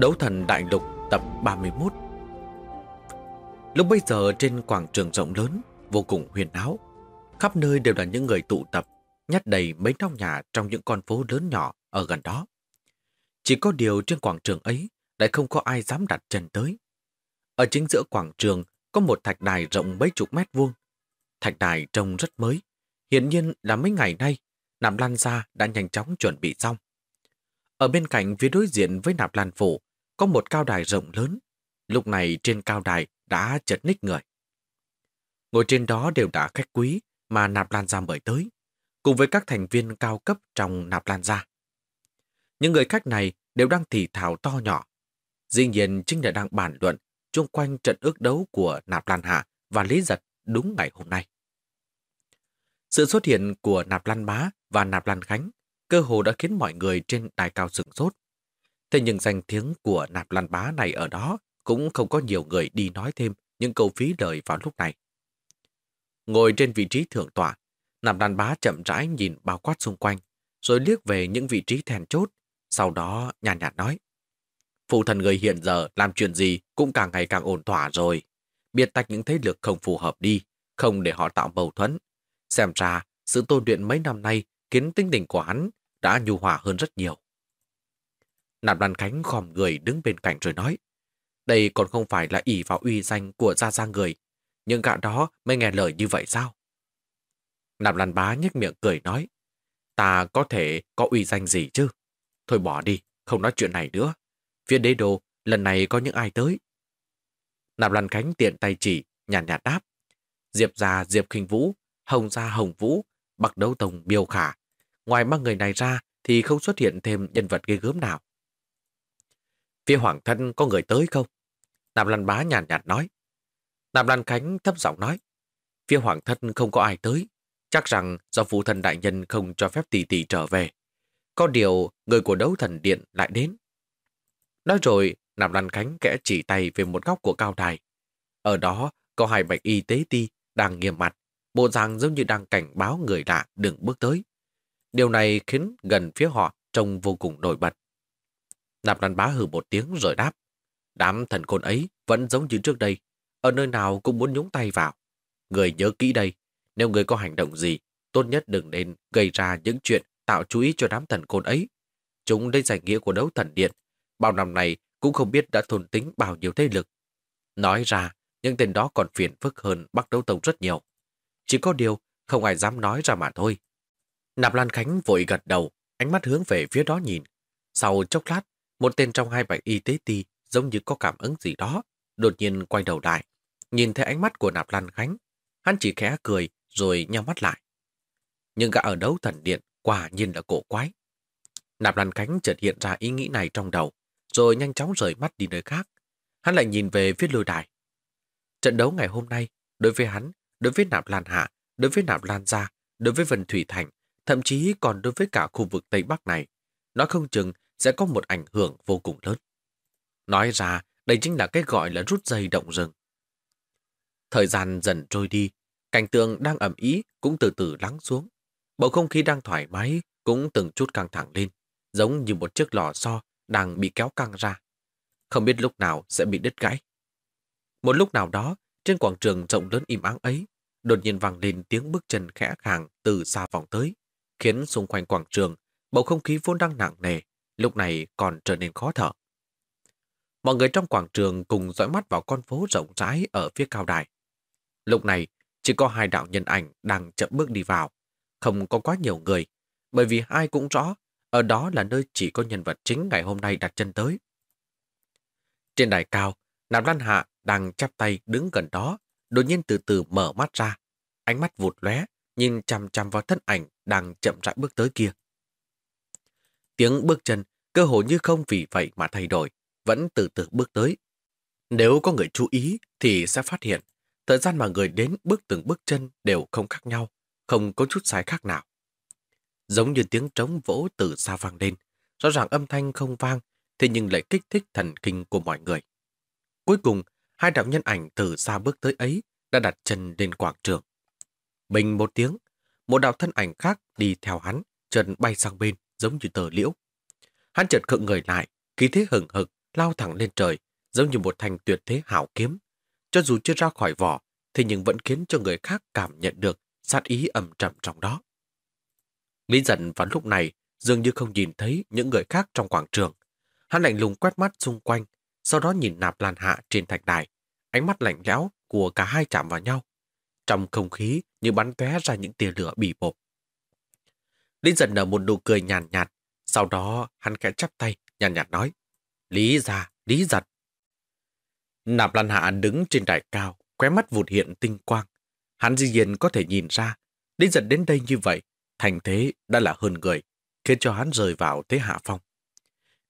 Đấu thần đại lục tập 31 Lúc bây giờ trên quảng trường rộng lớn, vô cùng huyền áo. Khắp nơi đều là những người tụ tập, nhát đầy mấy trong nhà trong những con phố lớn nhỏ ở gần đó. Chỉ có điều trên quảng trường ấy lại không có ai dám đặt chân tới. Ở chính giữa quảng trường có một thạch đài rộng mấy chục mét vuông. Thạch đài trông rất mới, hiển nhiên là mấy ngày nay, nạp lan ra đã nhanh chóng chuẩn bị xong. Ở bên cạnh phía đối diện với nạp lan phủ có một cao đài rộng lớn. Lúc này trên cao đài đã chật ních người. Ngồi trên đó đều đã khách quý mà Nạp Lan Gia mời tới, cùng với các thành viên cao cấp trong Nạp Lan Gia. Những người khách này đều đang thì thảo to nhỏ. Dĩ nhiên chính là đang bàn luận chung quanh trận ước đấu của Nạp Lan Hạ và Lý Giật đúng ngày hôm nay. Sự xuất hiện của Nạp Lan Bá và Nạp Lan Khánh cơ hồ đã khiến mọi người trên đài cao sửng sốt. Thế nhưng danh tiếng của nạp lan bá này ở đó cũng không có nhiều người đi nói thêm những câu phí lời vào lúc này. Ngồi trên vị trí thượng tọa, nạp lan bá chậm rãi nhìn bao quát xung quanh, rồi liếc về những vị trí thèn chốt, sau đó nhàn nhạt nói. Phụ thần người hiện giờ làm chuyện gì cũng càng ngày càng ổn thỏa rồi. Biệt tách những thế lực không phù hợp đi, không để họ tạo mâu thuẫn. Xem ra, sự tôn luyện mấy năm nay khiến tinh tình của hắn đã nhu hòa hơn rất nhiều. Nạp Lan Khánh khom người đứng bên cạnh rồi nói. Đây còn không phải là ỷ vào uy danh của gia gia người. Nhưng gã đó mới nghe lời như vậy sao? Nạp Lan Bá nhếch miệng cười nói. Ta có thể có uy danh gì chứ? Thôi bỏ đi, không nói chuyện này nữa. Phía đế đô, lần này có những ai tới? Nạp Lan Khánh tiện tay chỉ, nhàn nhạt, nhạt đáp. Diệp gia Diệp Kinh Vũ, Hồng gia Hồng Vũ, Bạc Đấu Tông Biêu Khả. Ngoài ba người này ra thì không xuất hiện thêm nhân vật ghê gớm nào. Phía hoàng thân có người tới không? nam Lan Bá nhàn nhạt, nhạt nói. nam Lan Khánh thấp giọng nói. Phía hoàng thân không có ai tới. Chắc rằng do phụ thần đại nhân không cho phép tỷ tỷ trở về. Có điều người của đấu thần điện lại đến. Nói rồi, nam Lan Khánh kẽ chỉ tay về một góc của cao đài. Ở đó có hai bạch y tế ti đang nghiêm mặt, bộ dạng giống như đang cảnh báo người lạ đừng bước tới. Điều này khiến gần phía họ trông vô cùng nổi bật. Nạp Lan Bá hừ một tiếng rồi đáp. Đám thần côn ấy vẫn giống như trước đây, ở nơi nào cũng muốn nhúng tay vào. Người nhớ kỹ đây, nếu người có hành động gì, tốt nhất đừng nên gây ra những chuyện tạo chú ý cho đám thần côn ấy. Chúng đây giải nghĩa của đấu thần điện, bao năm này cũng không biết đã thôn tính bao nhiêu thế lực. Nói ra, những tên đó còn phiền phức hơn Bắc Đấu Tông rất nhiều. Chỉ có điều, không ai dám nói ra mà thôi. Nạp Lan Khánh vội gật đầu, ánh mắt hướng về phía đó nhìn. Sau chốc lát, một tên trong hai bảy y tế ti giống như có cảm ứng gì đó, đột nhiên quay đầu lại. Nhìn thấy ánh mắt của Nạp Lan Khánh, hắn chỉ khẽ cười rồi nhau mắt lại. Nhưng gã ở đấu thần điện quả nhiên là cổ quái. Nạp Lan Khánh chợt hiện ra ý nghĩ này trong đầu, rồi nhanh chóng rời mắt đi nơi khác. Hắn lại nhìn về phía lôi đài. Trận đấu ngày hôm nay, đối với hắn, đối với Nạp Lan Hạ, đối với Nạp Lan Gia, đối với vần Thủy Thành, thậm chí còn đối với cả khu vực Tây Bắc này, nó không chừng sẽ có một ảnh hưởng vô cùng lớn. Nói ra, đây chính là cái gọi là rút dây động rừng. Thời gian dần trôi đi, cảnh tượng đang ẩm ý cũng từ từ lắng xuống. Bầu không khí đang thoải mái cũng từng chút căng thẳng lên, giống như một chiếc lò xo đang bị kéo căng ra. Không biết lúc nào sẽ bị đứt gãy. Một lúc nào đó, trên quảng trường rộng lớn im ắng ấy, đột nhiên vang lên tiếng bước chân khẽ khàng từ xa vòng tới, khiến xung quanh quảng trường, bầu không khí vốn đang nặng nề, lúc này còn trở nên khó thở. Mọi người trong quảng trường cùng dõi mắt vào con phố rộng rãi ở phía cao đài. Lúc này, chỉ có hai đạo nhân ảnh đang chậm bước đi vào. Không có quá nhiều người, bởi vì ai cũng rõ, ở đó là nơi chỉ có nhân vật chính ngày hôm nay đặt chân tới. Trên đài cao, Nam Lan Hạ đang chắp tay đứng gần đó, đột nhiên từ từ mở mắt ra. ánh mắt vụt lóe, nhìn chằm chằm vào thân ảnh đang chậm rãi bước tới kia. Tiếng bước chân, cơ hồ như không vì vậy mà thay đổi, vẫn từ từ bước tới. Nếu có người chú ý thì sẽ phát hiện, thời gian mà người đến bước từng bước chân đều không khác nhau, không có chút sai khác nào. Giống như tiếng trống vỗ từ xa vang lên, rõ ràng âm thanh không vang, thế nhưng lại kích thích thần kinh của mọi người. Cuối cùng, hai đạo nhân ảnh từ xa bước tới ấy đã đặt chân lên quảng trường. Bình một tiếng, một đạo thân ảnh khác đi theo hắn, chân bay sang bên, giống như tờ liễu. Hắn chợt khựng người lại, khí thế hừng hực, lao thẳng lên trời, giống như một thành tuyệt thế hảo kiếm. Cho dù chưa ra khỏi vỏ, thì nhưng vẫn khiến cho người khác cảm nhận được sát ý ẩm trầm trong đó. Lý giận vào lúc này dường như không nhìn thấy những người khác trong quảng trường. Hắn lạnh lùng quét mắt xung quanh, sau đó nhìn nạp lan hạ trên thạch đài. Ánh mắt lạnh lẽo của cả hai chạm vào nhau. Trong không khí như bắn tóe ra những tia lửa bì bột. Lý giật nở một nụ cười nhàn nhạt, nhạt, sau đó hắn kẽ chắp tay, nhàn nhạt, nhạt nói. Lý ra, lý giật. Nạp lan hạ đứng trên đài cao, khóe mắt vụt hiện tinh quang. Hắn dĩ nhiên có thể nhìn ra, Lý giật đến đây như vậy, thành thế đã là hơn người, khiến cho hắn rời vào thế hạ phong.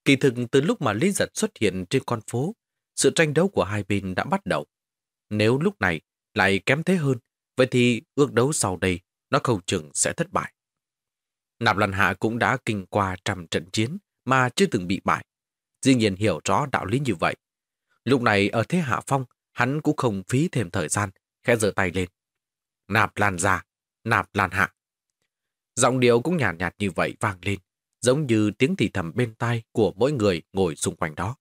Kỳ thực từ lúc mà Lý giật xuất hiện trên con phố, sự tranh đấu của hai bên đã bắt đầu. Nếu lúc này lại kém thế hơn, vậy thì ước đấu sau đây nó không chừng sẽ thất bại. Nạp Lan Hạ cũng đã kinh qua trăm trận chiến mà chưa từng bị bại. Dĩ nhiên hiểu rõ đạo lý như vậy. Lúc này ở thế hạ phong, hắn cũng không phí thêm thời gian, khẽ giơ tay lên. Nạp Lan ra, nạp Lan Hạ. Giọng điệu cũng nhàn nhạt, nhạt như vậy vang lên, giống như tiếng thì thầm bên tai của mỗi người ngồi xung quanh đó.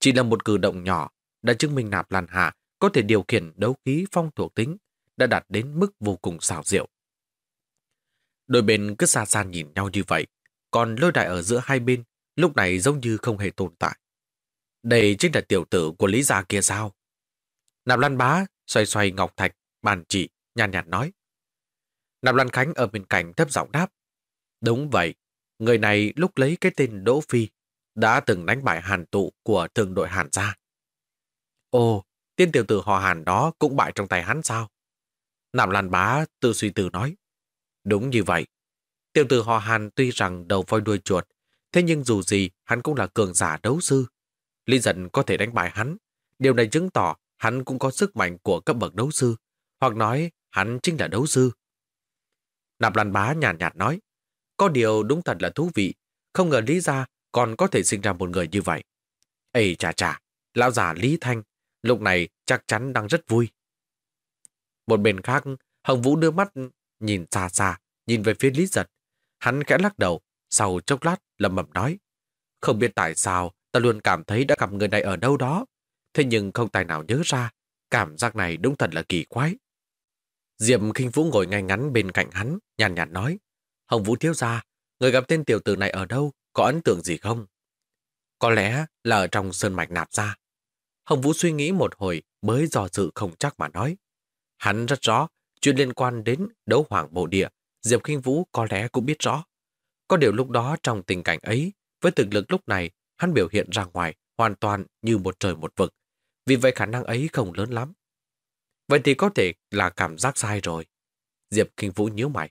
Chỉ là một cử động nhỏ đã chứng minh nạp Lan Hạ có thể điều khiển đấu khí phong thuộc tính đã đạt đến mức vô cùng xảo diệu. Đôi bên cứ xa xa nhìn nhau như vậy, còn lôi đại ở giữa hai bên lúc này giống như không hề tồn tại. Đây chính là tiểu tử của Lý Gia kia sao? Nạp Lan Bá xoay xoay ngọc thạch, bàn chỉ, nhàn nhạt, nhạt nói. Nạp Lan Khánh ở bên cạnh thấp giọng đáp. Đúng vậy, người này lúc lấy cái tên Đỗ Phi đã từng đánh bại hàn tụ của thường đội hàn gia. Ồ, tiên tiểu tử họ hàn đó cũng bại trong tay hắn sao? Nạp Lan Bá tự suy tư nói. Đúng như vậy. Tiểu tử họ hàn tuy rằng đầu voi đuôi chuột, thế nhưng dù gì hắn cũng là cường giả đấu sư. Lý giận có thể đánh bại hắn. Điều này chứng tỏ hắn cũng có sức mạnh của cấp bậc đấu sư, hoặc nói hắn chính là đấu sư. Nạp Lan Bá nhàn nhạt, nhạt nói, có điều đúng thật là thú vị, không ngờ Lý Gia còn có thể sinh ra một người như vậy. Ê chà chà, lão già Lý Thanh, lúc này chắc chắn đang rất vui. Một bên khác, Hồng Vũ đưa mắt nhìn xa xa, nhìn về phía Lý Giật. Hắn khẽ lắc đầu, sau chốc lát lầm mập nói. Không biết tại sao ta luôn cảm thấy đã gặp người này ở đâu đó, thế nhưng không tài nào nhớ ra. Cảm giác này đúng thật là kỳ quái. Diệp khinh Vũ ngồi ngay ngắn bên cạnh hắn, nhàn nhạt nói. Hồng Vũ thiếu gia, người gặp tên tiểu tử này ở đâu, có ấn tượng gì không? Có lẽ là ở trong sơn mạch nạp ra. Hồng Vũ suy nghĩ một hồi mới do dự không chắc mà nói. Hắn rất rõ, chuyện liên quan đến đấu hoàng bộ địa, Diệp khinh Vũ có lẽ cũng biết rõ. Có điều lúc đó trong tình cảnh ấy, với thực lực lúc này, hắn biểu hiện ra ngoài hoàn toàn như một trời một vực. Vì vậy khả năng ấy không lớn lắm. Vậy thì có thể là cảm giác sai rồi. Diệp Kinh Vũ nhíu mày.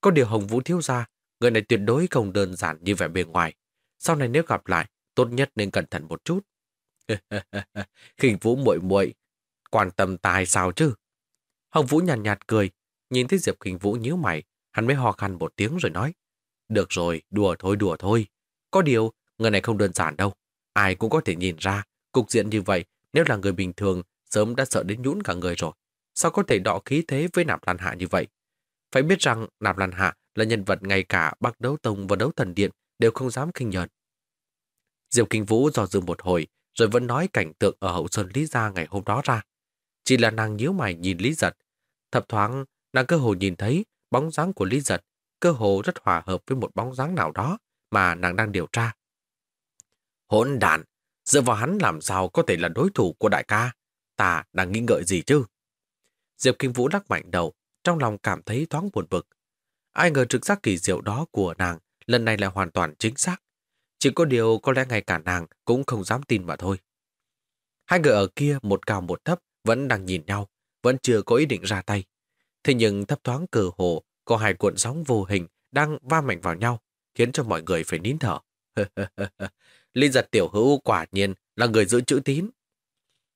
Có điều Hồng Vũ thiếu ra, người này tuyệt đối không đơn giản như vẻ bề ngoài. Sau này nếu gặp lại, tốt nhất nên cẩn thận một chút. Kinh Vũ muội muội quan tâm tài sao chứ? Hồng Vũ nhàn nhạt, nhạt cười, nhìn thấy Diệp Kinh Vũ nhíu mày, hắn mới ho khăn một tiếng rồi nói. Được rồi, đùa thôi đùa thôi. Có điều, người này không đơn giản đâu. Ai cũng có thể nhìn ra, cục diện như vậy, nếu là người bình thường sớm đã sợ đến nhũn cả người rồi. Sao có thể đọ khí thế với Nạp Lan Hạ như vậy? Phải biết rằng Nạp Lan Hạ là nhân vật ngay cả Bắc Đấu Tông và Đấu Thần Điện đều không dám kinh nhợn. Diệp Kinh Vũ do dự một hồi, rồi vẫn nói cảnh tượng ở hậu sơn Lý Gia ngày hôm đó ra. Chỉ là nàng nhíu mày nhìn Lý Giật. Thập thoáng, nàng cơ hồ nhìn thấy bóng dáng của Lý Giật, cơ hồ rất hòa hợp với một bóng dáng nào đó mà nàng đang điều tra. Hỗn đàn, dựa vào hắn làm sao có thể là đối thủ của đại ca? ta đang nghĩ ngợi gì chứ? Diệp Kinh Vũ lắc mạnh đầu, trong lòng cảm thấy thoáng buồn bực. Ai ngờ trực giác kỳ diệu đó của nàng lần này lại hoàn toàn chính xác. Chỉ có điều có lẽ ngay cả nàng cũng không dám tin mà thôi. Hai người ở kia một cao một thấp vẫn đang nhìn nhau, vẫn chưa có ý định ra tay. Thế nhưng thấp thoáng cờ hồ có hai cuộn sóng vô hình đang va mạnh vào nhau, khiến cho mọi người phải nín thở. Linh giật tiểu hữu quả nhiên là người giữ chữ tín.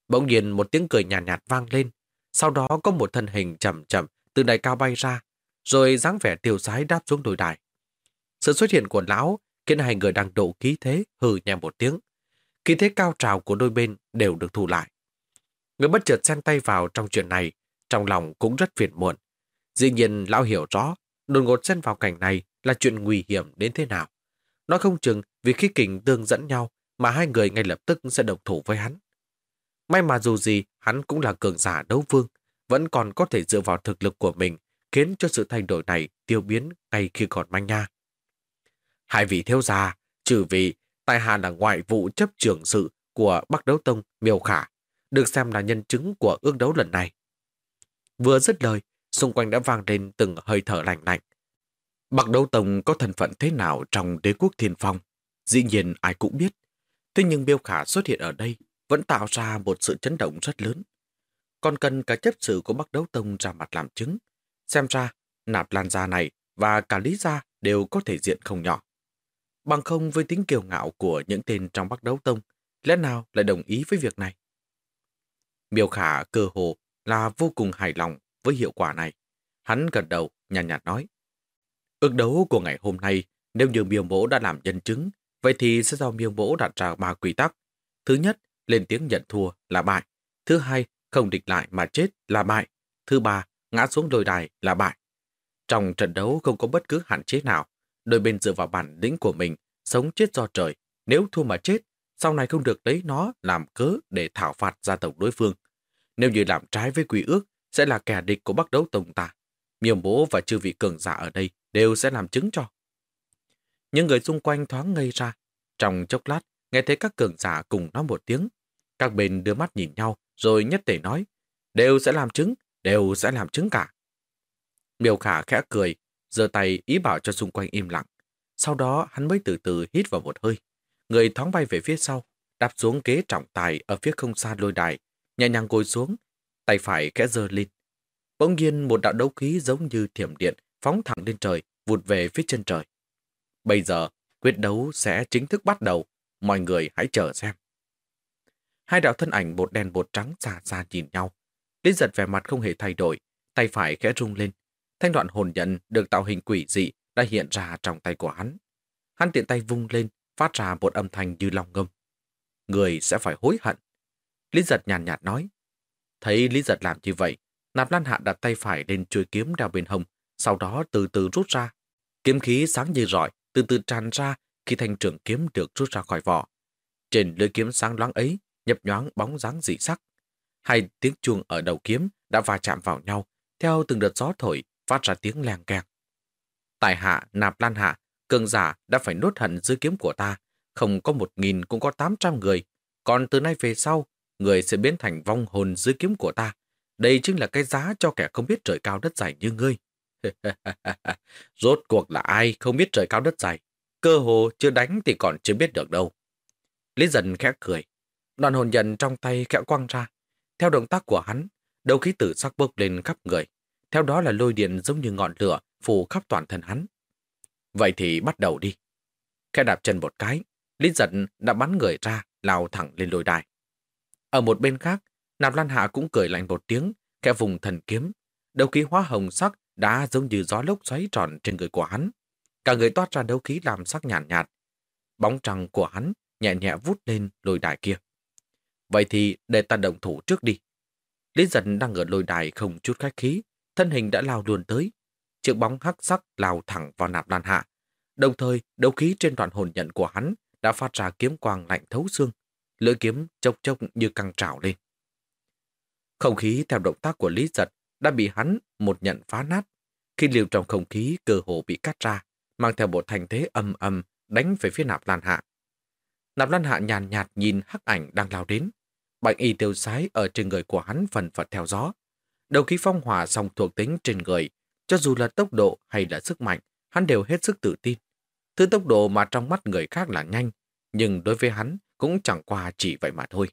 Bỗng nhiên một tiếng cười nhàn nhạt, nhạt vang lên, sau đó có một thân hình chậm chậm từ đài cao bay ra, rồi dáng vẻ tiêu sái đáp xuống đồi đài. Sự xuất hiện của lão khiến hai người đang độ khí thế hừ nhẹ một tiếng. Khí thế cao trào của đôi bên đều được thu lại. Người bất chợt xen tay vào trong chuyện này, trong lòng cũng rất phiền muộn. Dĩ nhiên lão hiểu rõ, đột ngột xen vào cảnh này là chuyện nguy hiểm đến thế nào. Nó không chừng vì khi kình tương dẫn nhau mà hai người ngay lập tức sẽ độc thủ với hắn. May mà dù gì, hắn cũng là cường giả đấu vương, vẫn còn có thể dựa vào thực lực của mình, khiến cho sự thay đổi này tiêu biến ngay khi còn manh nha. Hai vị thiếu gia, trừ vị, tại hạ là ngoại vụ chấp trưởng sự của Bắc Đấu Tông Miêu Khả, được xem là nhân chứng của ước đấu lần này. Vừa dứt lời, xung quanh đã vang lên từng hơi thở lạnh lạnh. Bạc Đấu Tông có thân phận thế nào trong đế quốc thiên phong? Dĩ nhiên ai cũng biết. Thế nhưng Biêu Khả xuất hiện ở đây vẫn tạo ra một sự chấn động rất lớn. Còn cần cả chấp sự của Bắc Đấu Tông ra mặt làm chứng. Xem ra, nạp lan gia này và cả lý gia đều có thể diện không nhỏ. Bằng không với tính kiêu ngạo của những tên trong Bắc Đấu Tông, lẽ nào lại đồng ý với việc này? Miêu Khả cơ hồ là vô cùng hài lòng với hiệu quả này. Hắn gật đầu, nhàn nhạt, nhạt nói. Ước đấu của ngày hôm nay, nếu như miêu mỗ đã làm nhân chứng, vậy thì sẽ do miêu mỗ đặt ra ba quy tắc. Thứ nhất, lên tiếng nhận thua là bại. Thứ hai, không địch lại mà chết là bại. Thứ ba, ngã xuống lôi đài là bại. Trong trận đấu không có bất cứ hạn chế nào, đôi bên dựa vào bản lĩnh của mình, sống chết do trời. Nếu thua mà chết, sau này không được lấy nó làm cớ để thảo phạt gia tộc đối phương. Nếu như làm trái với quy ước, sẽ là kẻ địch của Bắc Đấu Tông ta. Miêu bố và chư vị cường giả ở đây đều sẽ làm chứng cho. Những người xung quanh thoáng ngây ra. Trong chốc lát, nghe thấy các cường giả cùng nói một tiếng. Các bên đưa mắt nhìn nhau, rồi nhất tể nói, đều sẽ làm chứng, đều sẽ làm chứng cả. Miêu Khả khẽ cười, giơ tay ý bảo cho xung quanh im lặng. Sau đó hắn mới từ từ hít vào một hơi. Người thoáng bay về phía sau, đạp xuống ghế trọng tài ở phía không xa lôi đài, nhẹ nhàng ngồi xuống, tay phải khẽ giơ lên. Bỗng nhiên một đạo đấu khí giống như thiểm điện phóng thẳng lên trời, vụt về phía chân trời. Bây giờ, quyết đấu sẽ chính thức bắt đầu, mọi người hãy chờ xem. Hai đạo thân ảnh bột đen bột trắng xa xa nhìn nhau. Lý giật vẻ mặt không hề thay đổi, tay phải khẽ rung lên. Thanh đoạn hồn nhận được tạo hình quỷ dị đã hiện ra trong tay của hắn. Hắn tiện tay vung lên, phát ra một âm thanh như lòng ngâm. Người sẽ phải hối hận. Lý giật nhàn nhạt nói. Thấy Lý giật làm như vậy, Nạp Lan Hạ đặt tay phải lên chuôi kiếm đeo bên hông, sau đó từ từ rút ra. Kiếm khí sáng như rọi, từ từ tràn ra khi thanh trường kiếm được rút ra khỏi vỏ. Trên lưỡi kiếm sáng loáng ấy, nhập nhoáng bóng dáng dị sắc. Hai tiếng chuông ở đầu kiếm đã va chạm vào nhau, theo từng đợt gió thổi, phát ra tiếng leng keng. Tài hạ, nạp lan hạ, cường giả đã phải nốt hận dưới kiếm của ta. Không có một nghìn cũng có tám trăm người. Còn từ nay về sau, người sẽ biến thành vong hồn dưới kiếm của ta. Đây chính là cái giá cho kẻ không biết trời cao đất dày như ngươi. Rốt cuộc là ai không biết trời cao đất dày? Cơ hồ chưa đánh thì còn chưa biết được đâu. Lý dần khẽ cười. Đoàn hồn nhận trong tay khẽ quăng ra. Theo động tác của hắn, đầu khí tử sắc bốc lên khắp người. Theo đó là lôi điện giống như ngọn lửa phủ khắp toàn thân hắn. Vậy thì bắt đầu đi. Khẽ đạp chân một cái, Lý giận đã bắn người ra, lao thẳng lên lôi đài. Ở một bên khác, Nạp Lan Hạ cũng cười lạnh một tiếng, khẽ vùng thần kiếm. đấu khí hóa hồng sắc đã giống như gió lốc xoáy tròn trên người của hắn. Cả người toát ra đấu khí làm sắc nhàn nhạt, nhạt. Bóng trăng của hắn nhẹ nhẹ vút lên lôi đài kia. Vậy thì để ta động thủ trước đi. Lý giận đang ở lôi đài không chút khách khí, thân hình đã lao luôn tới. Chiếc bóng hắc sắc lao thẳng vào nạp lan hạ. Đồng thời, đấu khí trên đoạn hồn nhận của hắn đã phát ra kiếm quang lạnh thấu xương. Lưỡi kiếm chốc chốc như căng trào lên. Không khí theo động tác của Lý giật đã bị hắn một nhận phá nát. Khi liều trong không khí cơ hồ bị cắt ra, mang theo một thành thế âm âm đánh về phía nạp lan hạ. Nạp lan hạ nhàn nhạt nhìn hắc ảnh đang lao đến. Bạch y tiêu sái ở trên người của hắn phần phật theo gió. Đầu khí phong hỏa song thuộc tính trên người, cho dù là tốc độ hay là sức mạnh, hắn đều hết sức tự tin. Thứ tốc độ mà trong mắt người khác là nhanh, nhưng đối với hắn cũng chẳng qua chỉ vậy mà thôi.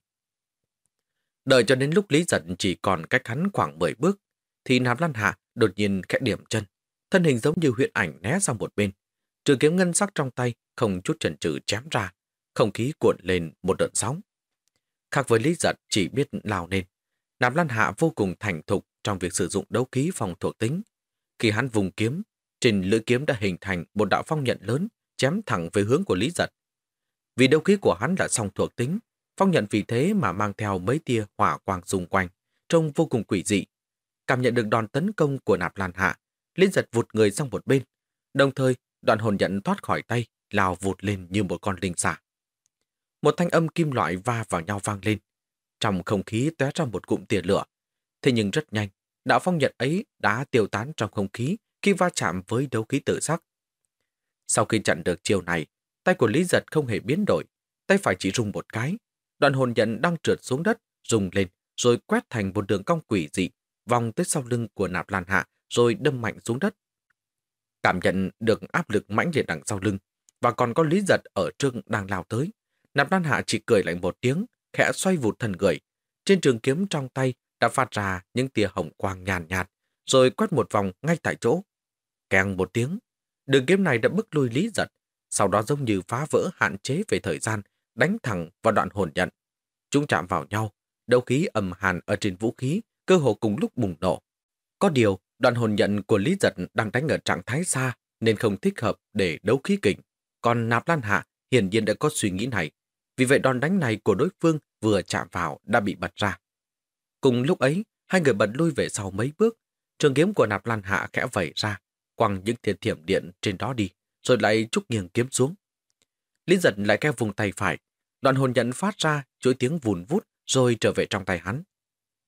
Đợi cho đến lúc Lý Giật chỉ còn cách hắn khoảng 10 bước, thì Nạp Lan Hạ đột nhiên khẽ điểm chân. Thân hình giống như huyện ảnh né sang một bên. Trường kiếm ngân sắc trong tay không chút chần chừ chém ra. Không khí cuộn lên một đợt sóng. Khác với Lý Giật chỉ biết lao lên. Nạp Lan Hạ vô cùng thành thục trong việc sử dụng đấu khí phòng thuộc tính. Khi hắn vùng kiếm, trên lưỡi kiếm đã hình thành một đạo phong nhận lớn chém thẳng về hướng của Lý Giật. Vì đấu khí của hắn là song thuộc tính, phong nhận vì thế mà mang theo mấy tia hỏa quang xung quanh, trông vô cùng quỷ dị. Cảm nhận được đòn tấn công của nạp lan hạ, liên Giật vụt người sang một bên, đồng thời đoạn hồn nhận thoát khỏi tay, lao vụt lên như một con linh xả. Một thanh âm kim loại va vào nhau vang lên. Trong không khí tóe ra một cụm tia lửa. Thế nhưng rất nhanh, đạo phong nhận ấy đã tiêu tán trong không khí khi va chạm với đấu khí tự sắc. Sau khi chặn được chiều này, tay của Lý Giật không hề biến đổi, tay phải chỉ rung một cái. Đoạn hồn nhận đang trượt xuống đất, rung lên, rồi quét thành một đường cong quỷ dị, vòng tới sau lưng của nạp lan hạ, rồi đâm mạnh xuống đất. Cảm nhận được áp lực mãnh liệt đằng sau lưng, và còn có Lý Giật ở trưng đang lao tới. Nạp lan hạ chỉ cười lạnh một tiếng, khẽ xoay vụt thần người. Trên trường kiếm trong tay đã phát ra những tia hồng quang nhàn nhạt, nhạt, rồi quét một vòng ngay tại chỗ. càng một tiếng, đường kiếm này đã bức lui Lý Giật, sau đó giống như phá vỡ hạn chế về thời gian, đánh thẳng vào đoạn hồn nhận. Chúng chạm vào nhau, đấu khí ầm hàn ở trên vũ khí, cơ hồ cùng lúc bùng nổ. Có điều, đoạn hồn nhận của Lý Giật đang đánh ở trạng thái xa, nên không thích hợp để đấu khí kình. Còn Nạp Lan Hạ hiển nhiên đã có suy nghĩ này. Vì vậy đòn đánh này của đối phương vừa chạm vào đã bị bật ra. Cùng lúc ấy, hai người bật lui về sau mấy bước. Trường kiếm của Nạp Lan Hạ khẽ vẩy ra, quăng những thiên thiểm điện trên đó đi, rồi lại trúc nghiêng kiếm xuống. Lý giật lại kéo vùng tay phải, đoạn hồn nhận phát ra chuỗi tiếng vùn vút rồi trở về trong tay hắn.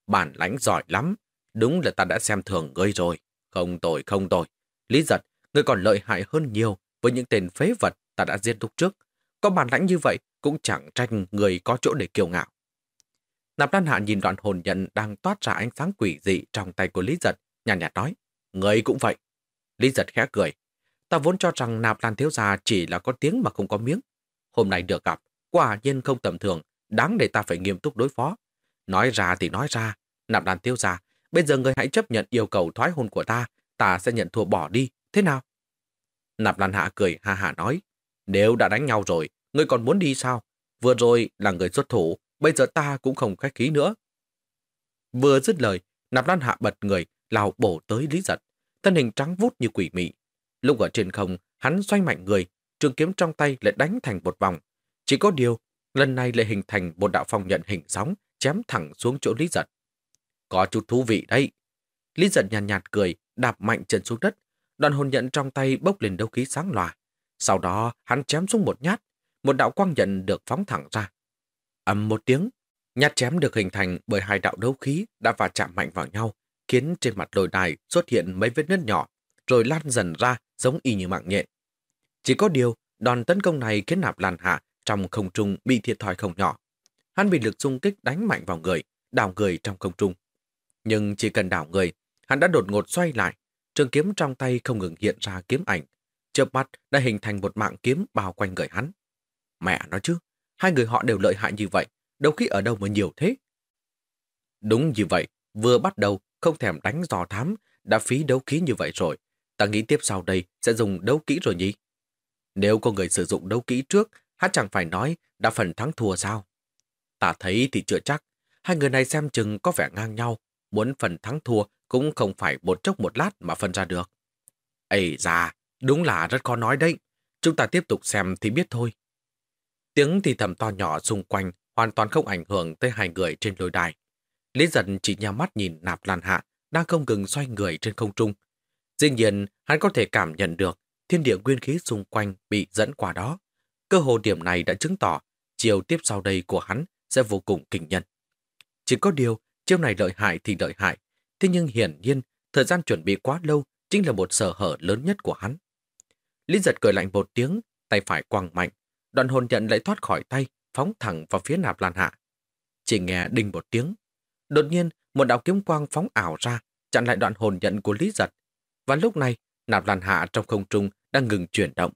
Bản lãnh giỏi lắm, đúng là ta đã xem thường ngươi rồi. Không tội, không tội. Lý giật, ngươi còn lợi hại hơn nhiều với những tên phế vật ta đã giết lúc trước. Có bản lãnh như vậy cũng chẳng tranh người có chỗ để kiêu ngạo. Nạp Lan Hạ nhìn đoạn hồn nhận đang toát ra ánh sáng quỷ dị trong tay của Lý Giật, nhàn nhạt, nhạt nói, người cũng vậy. Lý Giật khẽ cười, ta vốn cho rằng Nạp Lan Thiếu Gia chỉ là có tiếng mà không có miếng. Hôm nay được gặp, quả nhiên không tầm thường, đáng để ta phải nghiêm túc đối phó. Nói ra thì nói ra, Nạp Lan Thiếu Gia, bây giờ người hãy chấp nhận yêu cầu thoái hôn của ta, ta sẽ nhận thua bỏ đi, thế nào? Nạp Lan Hạ cười ha hạ nói, nếu đã đánh nhau rồi, ngươi còn muốn đi sao? Vừa rồi là người xuất thủ, bây giờ ta cũng không khách khí nữa. Vừa dứt lời, Nạp Lan Hạ bật người, lao bổ tới Lý Giật, thân hình trắng vút như quỷ mị. Lúc ở trên không, hắn xoay mạnh người, trường kiếm trong tay lại đánh thành một vòng. Chỉ có điều, lần này lại hình thành một đạo phong nhận hình sóng, chém thẳng xuống chỗ Lý Giật. Có chút thú vị đấy. Lý Giật nhàn nhạt, nhạt cười, đạp mạnh chân xuống đất. Đoàn hồn nhận trong tay bốc lên đấu khí sáng lòa. Sau đó, hắn chém xuống một nhát, một đạo quang nhận được phóng thẳng ra. ầm một tiếng, nhát chém được hình thành bởi hai đạo đấu khí đã va chạm mạnh vào nhau, khiến trên mặt đồi đài xuất hiện mấy vết nứt nhỏ, rồi lan dần ra giống y như mạng nhện. Chỉ có điều, đòn tấn công này khiến nạp lan hạ trong không trung bị thiệt thòi không nhỏ. Hắn bị lực xung kích đánh mạnh vào người, đảo người trong không trung. Nhưng chỉ cần đảo người, hắn đã đột ngột xoay lại, trường kiếm trong tay không ngừng hiện ra kiếm ảnh. Chớp mắt đã hình thành một mạng kiếm bao quanh người hắn. Mẹ nói chứ, hai người họ đều lợi hại như vậy, đâu khi ở đâu mà nhiều thế? Đúng như vậy, vừa bắt đầu không thèm đánh dò thám, đã phí đấu khí như vậy rồi. Ta nghĩ tiếp sau đây sẽ dùng đấu kỹ rồi nhỉ? Nếu có người sử dụng đấu kỹ trước, hắn chẳng phải nói đã phần thắng thua sao? Ta thấy thì chưa chắc. Hai người này xem chừng có vẻ ngang nhau. Muốn phần thắng thua cũng không phải một chốc một lát mà phân ra được. Ây da, đúng là rất khó nói đấy. Chúng ta tiếp tục xem thì biết thôi. Tiếng thì thầm to nhỏ xung quanh hoàn toàn không ảnh hưởng tới hai người trên lôi đài. Lý giận chỉ nhắm mắt nhìn nạp lan hạ, đang không ngừng xoay người trên không trung. Dĩ nhiên, hắn có thể cảm nhận được thiên địa nguyên khí xung quanh bị dẫn qua đó. Cơ hồ điểm này đã chứng tỏ chiều tiếp sau đây của hắn sẽ vô cùng kinh nhân. Chỉ có điều, chiêu này lợi hại thì lợi hại, thế nhưng hiển nhiên, thời gian chuẩn bị quá lâu chính là một sở hở lớn nhất của hắn. Lý giật cười lạnh một tiếng, tay phải quăng mạnh, đoạn hồn nhận lại thoát khỏi tay, phóng thẳng vào phía nạp lan hạ. Chỉ nghe đinh một tiếng. Đột nhiên, một đạo kiếm quang phóng ảo ra, chặn lại đoạn hồn nhận của Lý giật. Và lúc này, nạp lan hạ trong không trung đang ngừng chuyển động.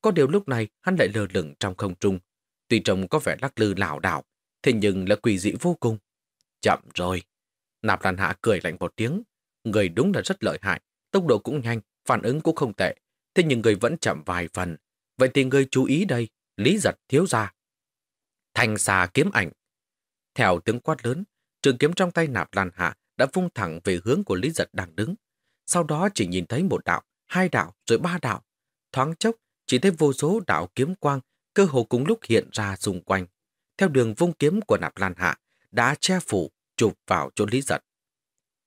Có điều lúc này hắn lại lơ lửng trong không trung. Tuy trông có vẻ lắc lư lảo đảo, thế nhưng là quỷ dị vô cùng. Chậm rồi. Nạp Lan Hạ cười lạnh một tiếng. người đúng là rất lợi hại, tốc độ cũng nhanh, phản ứng cũng không tệ. Thế nhưng người vẫn chậm vài phần. Vậy thì người chú ý đây, lý giật thiếu ra. Thành xà kiếm ảnh. Theo tiếng quát lớn, trường kiếm trong tay nạp lan hạ đã vung thẳng về hướng của Lý Giật đang đứng. Sau đó chỉ nhìn thấy một đạo, hai đạo, rồi ba đạo. Thoáng chốc, chỉ thấy vô số đạo kiếm quang cơ hồ cùng lúc hiện ra xung quanh. Theo đường vung kiếm của nạp lan hạ, đã che phủ, chụp vào chỗ Lý Giật.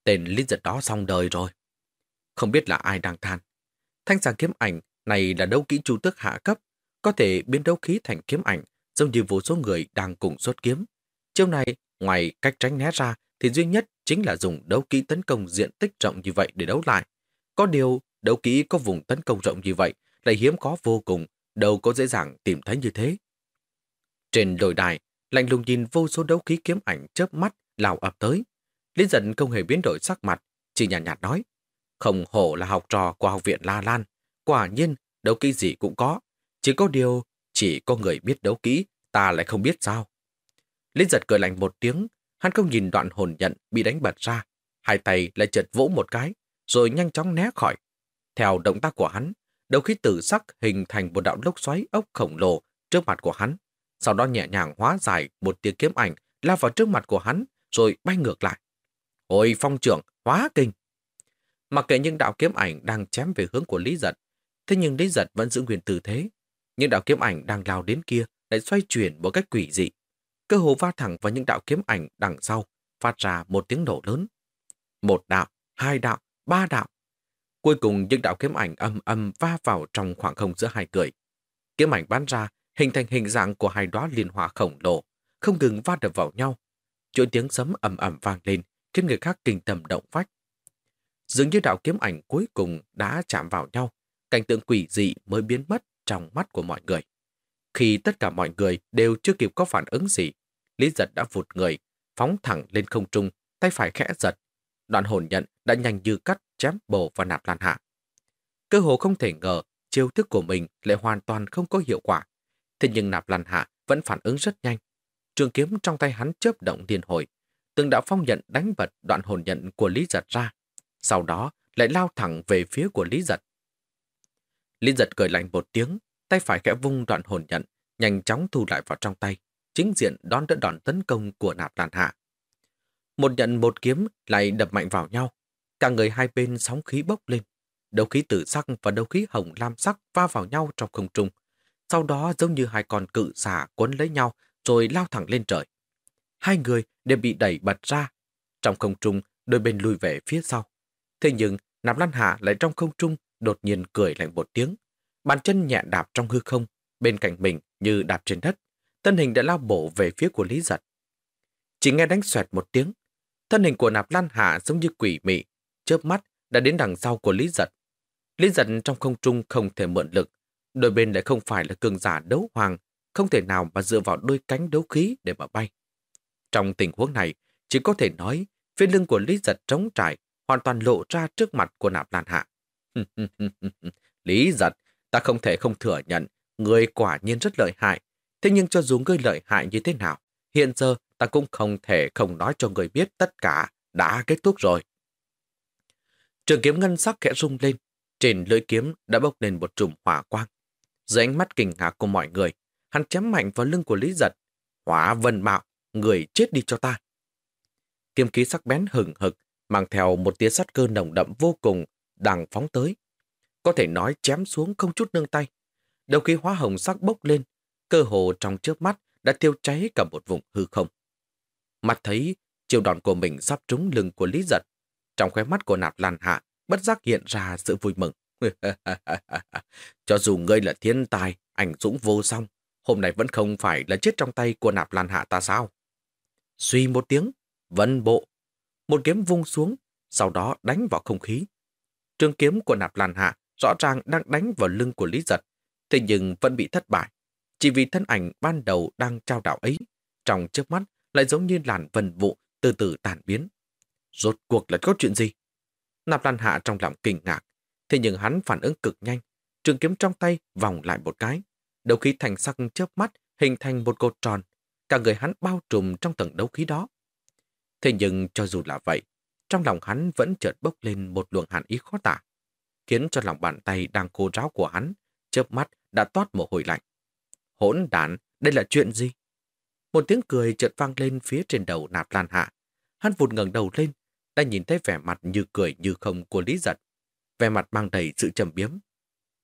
Tên Lý Giật đó xong đời rồi. Không biết là ai đang than. Thanh sàng kiếm ảnh này là đấu kỹ chu tước hạ cấp, có thể biến đấu khí thành kiếm ảnh, giống như vô số người đang cùng xuất kiếm. Chiêu này, ngoài cách tránh né ra, thì duy nhất chính là dùng đấu kỹ tấn công diện tích rộng như vậy để đấu lại. Có điều, đấu kỹ có vùng tấn công rộng như vậy lại hiếm có vô cùng, đâu có dễ dàng tìm thấy như thế. Trên đồi đài, lạnh lùng nhìn vô số đấu khí kiếm ảnh chớp mắt lao ập tới. Lý giận không hề biến đổi sắc mặt, chỉ nhàn nhạt, nhạt nói. Không hổ là học trò của học viện La Lan. Quả nhiên, đấu kỹ gì cũng có. Chỉ có điều, chỉ có người biết đấu kỹ, ta lại không biết sao. Lý giật cười lạnh một tiếng, hắn không nhìn đoạn hồn nhận bị đánh bật ra. Hai tay lại chợt vỗ một cái, rồi nhanh chóng né khỏi. Theo động tác của hắn, đầu khí tử sắc hình thành một đạo lốc xoáy ốc khổng lồ trước mặt của hắn. Sau đó nhẹ nhàng hóa giải một tia kiếm ảnh lao vào trước mặt của hắn, rồi bay ngược lại. Ôi phong trưởng, hóa kinh! Mặc kệ những đạo kiếm ảnh đang chém về hướng của Lý Giật, thế nhưng Lý Giật vẫn giữ nguyên tư thế. Những đạo kiếm ảnh đang lao đến kia lại xoay chuyển một cách quỷ dị. Cơ hồ va thẳng vào những đạo kiếm ảnh đằng sau, phát ra một tiếng nổ lớn. Một đạo, hai đạo, ba đạo. Cuối cùng những đạo kiếm ảnh âm âm va vào trong khoảng không giữa hai người. Kiếm ảnh bắn ra, hình thành hình dạng của hai đóa liên hỏa khổng lồ, không ngừng va đập vào nhau. Chuỗi tiếng sấm ầm ầm vang lên, khiến người khác kinh tầm động phách. Dường như đạo kiếm ảnh cuối cùng đã chạm vào nhau, cảnh tượng quỷ dị mới biến mất trong mắt của mọi người. Khi tất cả mọi người đều chưa kịp có phản ứng gì, Lý giật đã vụt người, phóng thẳng lên không trung, tay phải khẽ giật. Đoạn hồn nhận đã nhanh như cắt chém bổ và nạp lan hạ. Cơ hồ không thể ngờ chiêu thức của mình lại hoàn toàn không có hiệu quả. Thế nhưng nạp lan hạ vẫn phản ứng rất nhanh. Trường kiếm trong tay hắn chớp động điên hồi. Từng đạo phong nhận đánh bật đoạn hồn nhận của Lý giật ra. Sau đó lại lao thẳng về phía của Lý giật. Lý giật cười lạnh một tiếng, tay phải khẽ vung đoạn hồn nhận, nhanh chóng thu lại vào trong tay, chính diện đón đỡ đòn tấn công của nạp lan hạ. Một nhận một kiếm lại đập mạnh vào nhau, cả người hai bên sóng khí bốc lên. Đấu khí tử sắc và đấu khí hồng lam sắc va vào nhau trong không trung. Sau đó giống như hai con cự xả cuốn lấy nhau rồi lao thẳng lên trời. Hai người đều bị đẩy bật ra. Trong không trung, đôi bên lùi về phía sau. Thế nhưng, Nạp Lan Hạ lại trong không trung đột nhiên cười lạnh một tiếng. Bàn chân nhẹ đạp trong hư không, bên cạnh mình như đạp trên đất. Thân hình đã lao bổ về phía của Lý Giật. Chỉ nghe đánh xoẹt một tiếng, thân hình của Nạp Lan Hạ giống như quỷ mị, chớp mắt đã đến đằng sau của Lý Giật. Lý Giật trong không trung không thể mượn lực, đôi bên lại không phải là cường giả đấu hoàng, không thể nào mà dựa vào đôi cánh đấu khí để mà bay. Trong tình huống này, chỉ có thể nói phía lưng của Lý Giật trống trải, hoàn toàn lộ ra trước mặt của Nạp Lan Hạ. Lý Giật, ta không thể không thừa nhận, người quả nhiên rất lợi hại. Thế nhưng cho dù ngươi lợi hại như thế nào, hiện giờ ta cũng không thể không nói cho người biết tất cả đã kết thúc rồi. Trường kiếm ngân sắc khẽ rung lên, trên lưỡi kiếm đã bốc lên một trùm hỏa quang. Dưới ánh mắt kinh ngạc của mọi người, hắn chém mạnh vào lưng của Lý Giật. Hỏa vân mạo, người chết đi cho ta. Kiếm khí sắc bén hừng hực, mang theo một tia sắt cơ nồng đậm vô cùng, đang phóng tới. Có thể nói chém xuống không chút nương tay. Đầu khí hóa hồng sắc bốc lên, cơ hồ trong trước mắt đã tiêu cháy cả một vùng hư không. Mặt thấy chiều đòn của mình sắp trúng lưng của Lý Giật. Trong khóe mắt của nạp lan hạ, bất giác hiện ra sự vui mừng. Cho dù ngươi là thiên tài, ảnh dũng vô song, hôm nay vẫn không phải là chết trong tay của nạp lan hạ ta sao? Suy một tiếng, vân bộ. Một kiếm vung xuống, sau đó đánh vào không khí. Trường kiếm của nạp lan hạ rõ ràng đang đánh vào lưng của Lý Giật, thế nhưng vẫn bị thất bại. Chỉ vì thân ảnh ban đầu đang trao đảo ấy, trong trước mắt lại giống như làn vần vụ từ từ tàn biến. Rốt cuộc là có chuyện gì? Nạp Lan Hạ trong lòng kinh ngạc, thế nhưng hắn phản ứng cực nhanh, trường kiếm trong tay vòng lại một cái. Đấu khí thành sắc chớp mắt hình thành một cột tròn, cả người hắn bao trùm trong tầng đấu khí đó. Thế nhưng cho dù là vậy, trong lòng hắn vẫn chợt bốc lên một luồng hàn ý khó tả, khiến cho lòng bàn tay đang cố ráo của hắn, chớp mắt đã toát mồ hôi lạnh. Hỗn đản, đây là chuyện gì? Một tiếng cười chợt vang lên phía trên đầu nạp lan hạ. Hắn vụt ngẩng đầu lên, đã nhìn thấy vẻ mặt như cười như không của Lý Giật. Vẻ mặt mang đầy sự trầm biếm.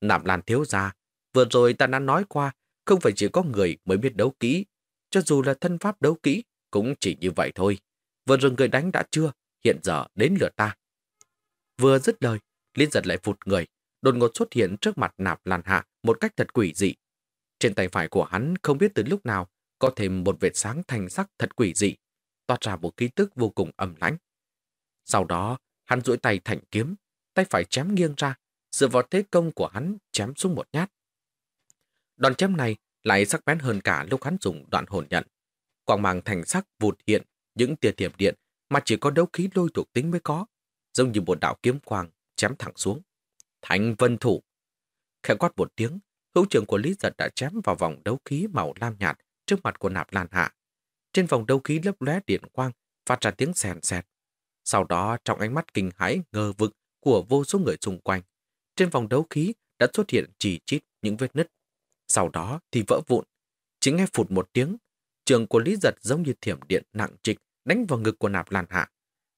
Nạp lan thiếu ra, vừa rồi ta đã nói qua, không phải chỉ có người mới biết đấu kỹ. Cho dù là thân pháp đấu kỹ, cũng chỉ như vậy thôi. Vừa rồi người đánh đã chưa, hiện giờ đến lượt ta. Vừa dứt lời, Lý giật lại vụt người, đột ngột xuất hiện trước mặt nạp lan hạ một cách thật quỷ dị. Trên tay phải của hắn không biết từ lúc nào có thêm một vệt sáng thành sắc thật quỷ dị, toát ra một ký tức vô cùng âm lãnh. Sau đó, hắn duỗi tay thành kiếm, tay phải chém nghiêng ra, dựa vào thế công của hắn chém xuống một nhát. Đòn chém này lại sắc bén hơn cả lúc hắn dùng đoạn hồn nhận. Quang mang thành sắc vụt hiện những tia thiểm điện mà chỉ có đấu khí lôi thuộc tính mới có, giống như một đạo kiếm quang chém thẳng xuống. Thành vân thủ. Khẽ quát một tiếng, hữu trưởng của Lý Giật đã chém vào vòng đấu khí màu lam nhạt trước mặt của nạp lan hạ. Trên vòng đấu khí lấp lóe điện quang, phát ra tiếng sèn sẹt. Sau đó, trong ánh mắt kinh hãi ngơ vực của vô số người xung quanh, trên vòng đấu khí đã xuất hiện chỉ chít những vết nứt. Sau đó thì vỡ vụn. Chỉ nghe phụt một tiếng, trường của Lý Giật giống như thiểm điện nặng trịch đánh vào ngực của nạp lan hạ.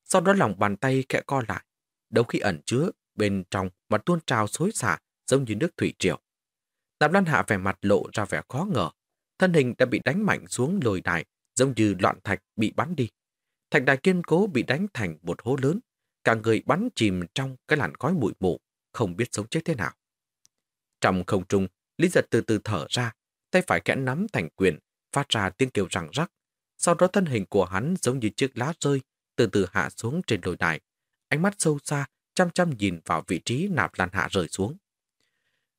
Sau đó lòng bàn tay kẽ co lại, đấu khí ẩn chứa bên trong mà tuôn trào xối xả giống như nước thủy triều. Nạp lan hạ vẻ mặt lộ ra vẻ khó ngờ, thân hình đã bị đánh mạnh xuống lồi đài giống như loạn thạch bị bắn đi. Thạch đài kiên cố bị đánh thành một hố lớn, cả người bắn chìm trong cái làn khói bụi mù, không biết sống chết thế nào. Trong không trung, Lý giật từ từ thở ra, tay phải kẽ nắm thành quyền, phát ra tiếng kêu răng rắc. Sau đó thân hình của hắn giống như chiếc lá rơi, từ từ hạ xuống trên lồi đài. Ánh mắt sâu xa, chăm chăm nhìn vào vị trí nạp lan hạ rơi xuống.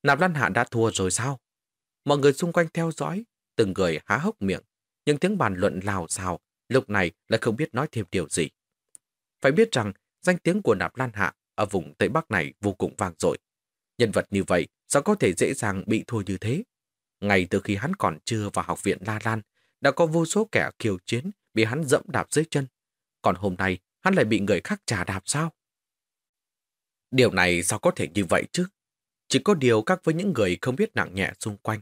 Nạp lan hạ đã thua rồi sao? Mọi người xung quanh theo dõi, từng người há hốc miệng, những tiếng bàn luận lào xào, lúc này lại không biết nói thêm điều gì. Phải biết rằng, danh tiếng của nạp lan hạ ở vùng Tây Bắc này vô cùng vang dội. Nhân vật như vậy sao có thể dễ dàng bị thua như thế? Ngay từ khi hắn còn chưa vào học viện La Lan, đã có vô số kẻ kiều chiến bị hắn dẫm đạp dưới chân. Còn hôm nay, hắn lại bị người khác trà đạp sao? Điều này sao có thể như vậy chứ? Chỉ có điều khác với những người không biết nặng nhẹ xung quanh.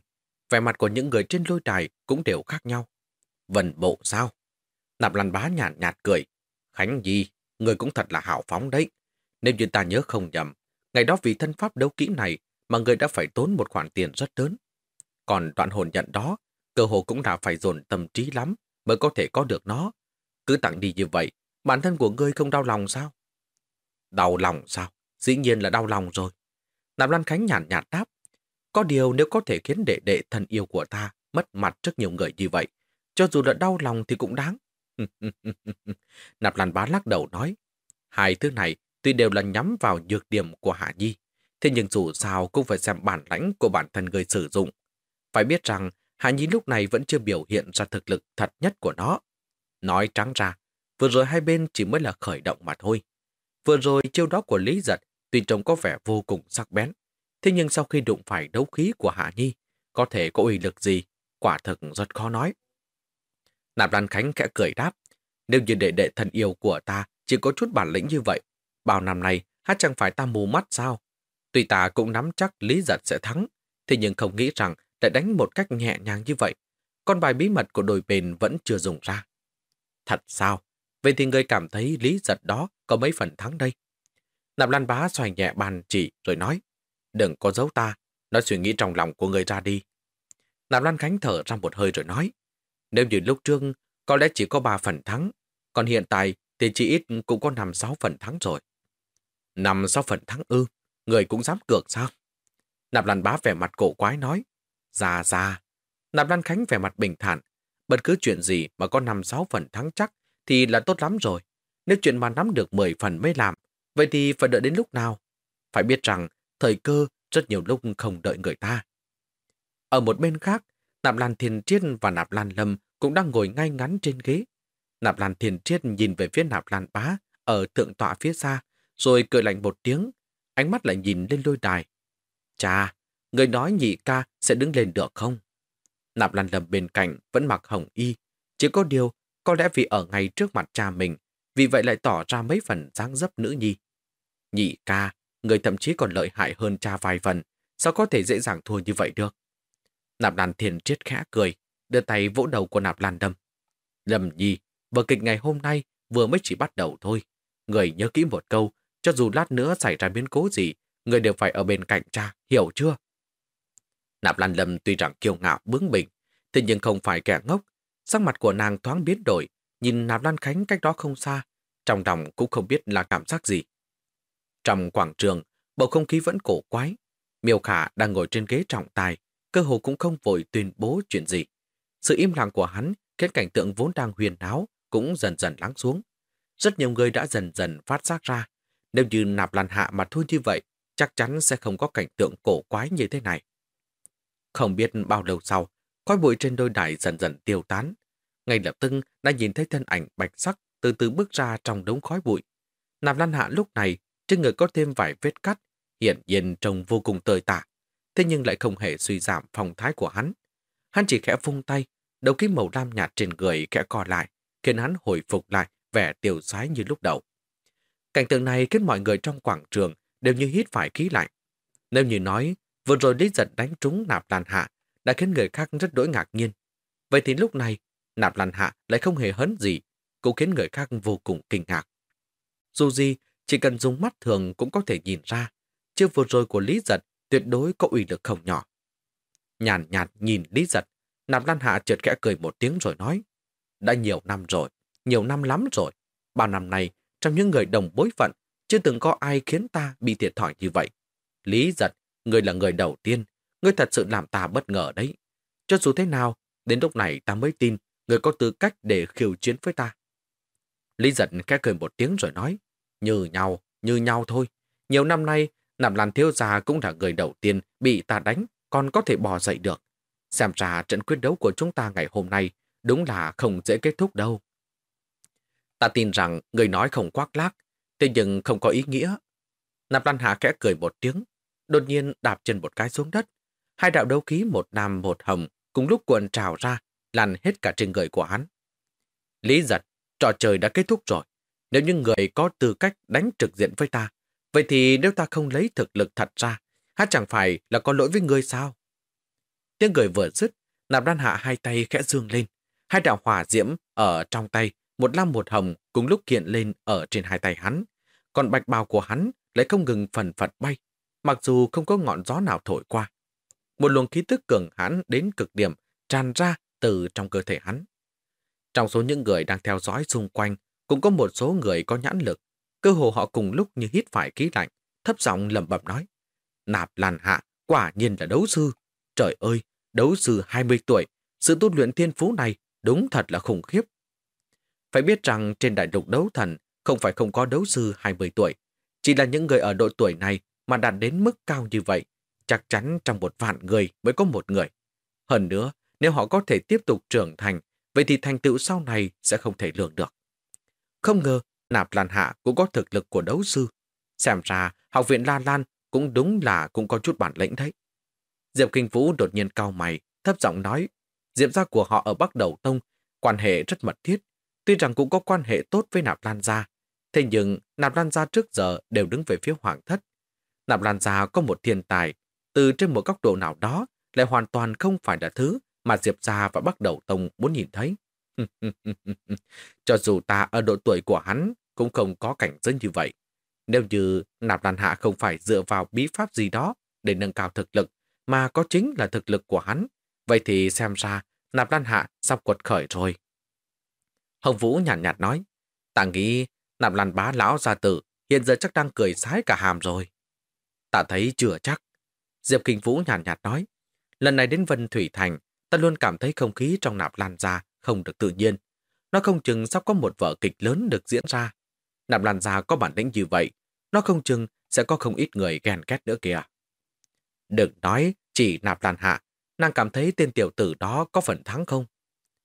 Vẻ mặt của những người trên lôi đài cũng đều khác nhau. Vần bộ sao? Nạp lăn bá nhạt, nhạt cười. Khánh Nhi, người cũng thật là hào phóng đấy. Nếu như ta nhớ không nhầm, ngày đó vì thân pháp đấu kỹ này mà người đã phải tốn một khoản tiền rất lớn. Còn đoạn hồn nhận đó, cơ hồ cũng đã phải dồn tâm trí lắm mới có thể có được nó. Cứ tặng đi như vậy, bản thân của ngươi không đau lòng sao? Đau lòng sao? Dĩ nhiên là đau lòng rồi. Nạp Lan Khánh nhàn nhạt, nhạt đáp. Có điều nếu có thể khiến đệ đệ thân yêu của ta mất mặt trước nhiều người như vậy, cho dù là đau lòng thì cũng đáng. Nạp Lan Bá lắc đầu nói, hai thứ này tuy đều là nhắm vào nhược điểm của Hạ Nhi, thế nhưng dù sao cũng phải xem bản lãnh của bản thân người sử dụng. Phải biết rằng Hạ Nhi lúc này vẫn chưa biểu hiện ra thực lực thật nhất của nó. Nói trắng ra, vừa rồi hai bên chỉ mới là khởi động mà thôi. Vừa rồi chiêu đó của Lý Giật tuy trông có vẻ vô cùng sắc bén, thế nhưng sau khi đụng phải đấu khí của Hạ Nhi, có thể có uy lực gì, quả thực rất khó nói. Nạp Lan Khánh khẽ cười đáp, nếu như đệ đệ thân yêu của ta chỉ có chút bản lĩnh như vậy, bao năm nay hát chẳng phải ta mù mắt sao? Tuy ta cũng nắm chắc Lý Giật sẽ thắng, thế nhưng không nghĩ rằng lại đánh một cách nhẹ nhàng như vậy. Con bài bí mật của đôi bên vẫn chưa dùng ra. Thật sao? Vậy thì người cảm thấy Lý Giật đó có mấy phần thắng đây? Nạp Lan Bá xoay nhẹ bàn chỉ rồi nói, đừng có giấu ta, nói suy nghĩ trong lòng của người ra đi. Nạp Lan Khánh thở ra một hơi rồi nói, nếu như lúc trước có lẽ chỉ có 3 phần thắng, còn hiện tại thì chỉ ít cũng có 5-6 phần thắng rồi. 5-6 phần thắng ư, người cũng dám cược sao? Nạp Lan Bá vẻ mặt cổ quái nói, già già. Nạp Lan Khánh vẻ mặt bình thản. Bất cứ chuyện gì mà có 5-6 phần thắng chắc thì là tốt lắm rồi. Nếu chuyện mà nắm được 10 phần mới làm, vậy thì phải đợi đến lúc nào? Phải biết rằng thời cơ rất nhiều lúc không đợi người ta. Ở một bên khác, Nạp Lan Thiên Triết và Nạp Lan Lâm cũng đang ngồi ngay ngắn trên ghế. Nạp Lan Thiên Triết nhìn về phía Nạp Lan Bá ở thượng tọa phía xa, rồi cười lạnh một tiếng, ánh mắt lại nhìn lên lôi đài. Chà, người nói nhị ca sẽ đứng lên được không? Nạp Lan Lâm bên cạnh vẫn mặc hồng y, chỉ có điều có lẽ vì ở ngay trước mặt cha mình vì vậy lại tỏ ra mấy phần dáng dấp nữ nhi. Nhị ca, người thậm chí còn lợi hại hơn cha vài phần, sao có thể dễ dàng thua như vậy được? Nạp Lan thiền triết khẽ cười, đưa tay vỗ đầu của Nạp Lan Đâm. Lâm nhi, vở kịch ngày hôm nay vừa mới chỉ bắt đầu thôi. Người nhớ kỹ một câu, cho dù lát nữa xảy ra biến cố gì, người đều phải ở bên cạnh cha, hiểu chưa? Nạp Lan Lâm tuy rằng kiêu ngạo bướng bỉnh, thế nhưng không phải kẻ ngốc. Sắc mặt của nàng thoáng biến đổi, nhìn Nạp Lan Khánh cách đó không xa, trong lòng cũng không biết là cảm giác gì. Trong quảng trường, bầu không khí vẫn cổ quái. Miêu Khả đang ngồi trên ghế trọng tài, cơ hồ cũng không vội tuyên bố chuyện gì. Sự im lặng của hắn khiến cảnh tượng vốn đang huyền áo cũng dần dần lắng xuống. Rất nhiều người đã dần dần phát giác ra, nếu như nạp lan hạ mà thôi như vậy, chắc chắn sẽ không có cảnh tượng cổ quái như thế này. Không biết bao lâu sau, khói bụi trên đôi đài dần dần tiêu tán. Ngay lập tức đã nhìn thấy thân ảnh bạch sắc từ từ bước ra trong đống khói bụi. Nạp lan hạ lúc này trên người có thêm vài vết cắt, hiện nhiên trông vô cùng tơi tả, thế nhưng lại không hề suy giảm phong thái của hắn. Hắn chỉ khẽ vung tay, đầu kim màu lam nhạt trên người khẽ co lại, khiến hắn hồi phục lại vẻ tiêu sái như lúc đầu. Cảnh tượng này khiến mọi người trong quảng trường đều như hít phải khí lạnh. Nếu như nói, vừa rồi Lý Giật đánh trúng nạp lan hạ, đã khiến người khác rất đỗi ngạc nhiên. Vậy thì lúc này, nạp lan hạ lại không hề hấn gì, cũng khiến người khác vô cùng kinh ngạc. Dù gì, chỉ cần dùng mắt thường cũng có thể nhìn ra, chiêu vừa rồi của Lý Giật tuyệt đối có uy lực không nhỏ. Nhàn nhạt nhìn Lý Giật, Nạp Lan Hạ chợt kẽ cười một tiếng rồi nói, đã nhiều năm rồi, nhiều năm lắm rồi. Bao năm nay, trong những người đồng bối phận, chưa từng có ai khiến ta bị thiệt thòi như vậy. Lý giật, người là người đầu tiên, người thật sự làm ta bất ngờ đấy. Cho dù thế nào, đến lúc này ta mới tin người có tư cách để khiêu chiến với ta. Lý giật khẽ cười một tiếng rồi nói, như nhau, như nhau thôi. Nhiều năm nay, Nạp Lan Thiếu Gia cũng là người đầu tiên bị ta đánh, còn có thể bò dậy được. Xem ra trận quyết đấu của chúng ta ngày hôm nay đúng là không dễ kết thúc đâu. Ta tin rằng người nói không quác lác, thế nhưng không có ý nghĩa. Nạp Lan Hạ khẽ cười một tiếng, đột nhiên đạp chân một cái xuống đất. Hai đạo đấu khí một nam một hồng cùng lúc cuộn trào ra, lăn hết cả trên người của hắn. Lý giật, trò chơi đã kết thúc rồi. Nếu như người có tư cách đánh trực diện với ta, vậy thì nếu ta không lấy thực lực thật ra, hát chẳng phải là có lỗi với người sao? Tiếng người vừa dứt, nạp đan hạ hai tay khẽ dương lên. Hai đạo hỏa diễm ở trong tay, một lam một hồng cùng lúc hiện lên ở trên hai tay hắn. Còn bạch bào của hắn lại không ngừng phần phật bay, mặc dù không có ngọn gió nào thổi qua. Một luồng khí tức cường hãn đến cực điểm tràn ra từ trong cơ thể hắn. Trong số những người đang theo dõi xung quanh, cũng có một số người có nhãn lực. Cơ hồ họ cùng lúc như hít phải khí lạnh, thấp giọng lẩm bẩm nói. Nạp làn Hạ, quả nhiên là đấu sư. Trời ơi, đấu sư 20 tuổi, sự tu luyện thiên phú này đúng thật là khủng khiếp. Phải biết rằng trên đại lục đấu thần không phải không có đấu sư 20 tuổi, chỉ là những người ở độ tuổi này mà đạt đến mức cao như vậy, chắc chắn trong một vạn người mới có một người. Hơn nữa, nếu họ có thể tiếp tục trưởng thành, vậy thì thành tựu sau này sẽ không thể lường được. Không ngờ, Nạp Lan Hạ cũng có thực lực của đấu sư. Xem ra, học viện La Lan cũng đúng là cũng có chút bản lĩnh đấy. Diệp Kinh Vũ đột nhiên cao mày, thấp giọng nói, Diệp gia của họ ở Bắc Đầu Tông, quan hệ rất mật thiết, tuy rằng cũng có quan hệ tốt với Nạp Lan Gia, thế nhưng Nạp Lan Gia trước giờ đều đứng về phía Hoàng thất. Nạp Lan Gia có một thiên tài, từ trên một góc độ nào đó lại hoàn toàn không phải là thứ mà Diệp Gia và Bắc Đầu Tông muốn nhìn thấy. Cho dù ta ở độ tuổi của hắn cũng không có cảnh giới như vậy. Nếu như Nạp Lan Hạ không phải dựa vào bí pháp gì đó để nâng cao thực lực, mà có chính là thực lực của hắn, vậy thì xem ra Nạp Lan Hạ sắp quật khởi rồi. Hồng Vũ nhàn nhạt, nhạt nói, ta nghĩ Nạp Lan bá lão gia tử hiện giờ chắc đang cười sái cả hàm rồi. Ta thấy chưa chắc. Diệp Kinh Vũ nhàn nhạt, nhạt nói, lần này đến Vân Thủy Thành, ta luôn cảm thấy không khí trong Nạp Lan ra không được tự nhiên. Nó không chừng sắp có một vở kịch lớn được diễn ra. Nạp Lan gia có bản lĩnh như vậy, nó không chừng sẽ có không ít người ghen ghét nữa kìa. Đừng nói chỉ Nạp Lan Hạ, nàng cảm thấy tên tiểu tử đó có phần thắng không?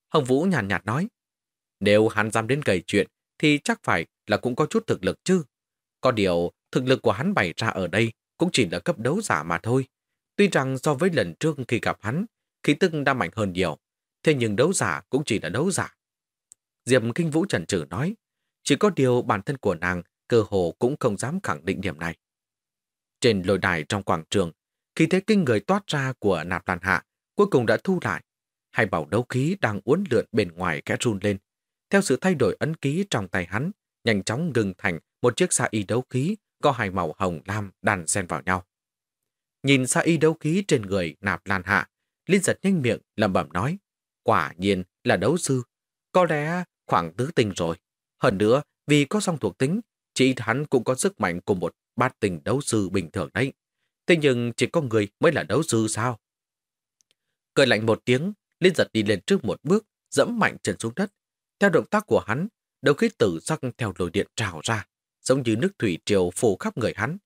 Hồng Vũ nhàn nhạt, nhạt nói, nếu hắn dám đến gầy chuyện thì chắc phải là cũng có chút thực lực chứ. Có điều, thực lực của hắn bày ra ở đây cũng chỉ là cấp đấu giả mà thôi. Tuy rằng so với lần trước khi gặp hắn, khí tức đã mạnh hơn nhiều, thế nhưng đấu giả cũng chỉ là đấu giả. Diệp Kinh Vũ trần trừ nói, Chỉ có điều bản thân của nàng cơ hồ cũng không dám khẳng định điểm này. Trên lôi đài trong quảng trường, khi thế kinh người toát ra của nạp lan hạ cuối cùng đã thu lại. Hai bảo đấu khí đang uốn lượn bên ngoài kẽ run lên. Theo sự thay đổi ấn ký trong tay hắn, nhanh chóng ngừng thành một chiếc xa y đấu khí có hai màu hồng lam đàn xen vào nhau. Nhìn xa y đấu khí trên người nạp lan hạ, Linh giật nhanh miệng lẩm bẩm nói, quả nhiên là đấu sư, có lẽ khoảng tứ tình rồi. Hơn nữa, vì có song thuộc tính, chỉ hắn cũng có sức mạnh của một bát tình đấu sư bình thường đấy. Thế nhưng chỉ có người mới là đấu sư sao? Cười lạnh một tiếng, Linh giật đi lên trước một bước, dẫm mạnh chân xuống đất. Theo động tác của hắn, đầu khí tử sắc theo lồi điện trào ra, giống như nước thủy triều phủ khắp người hắn.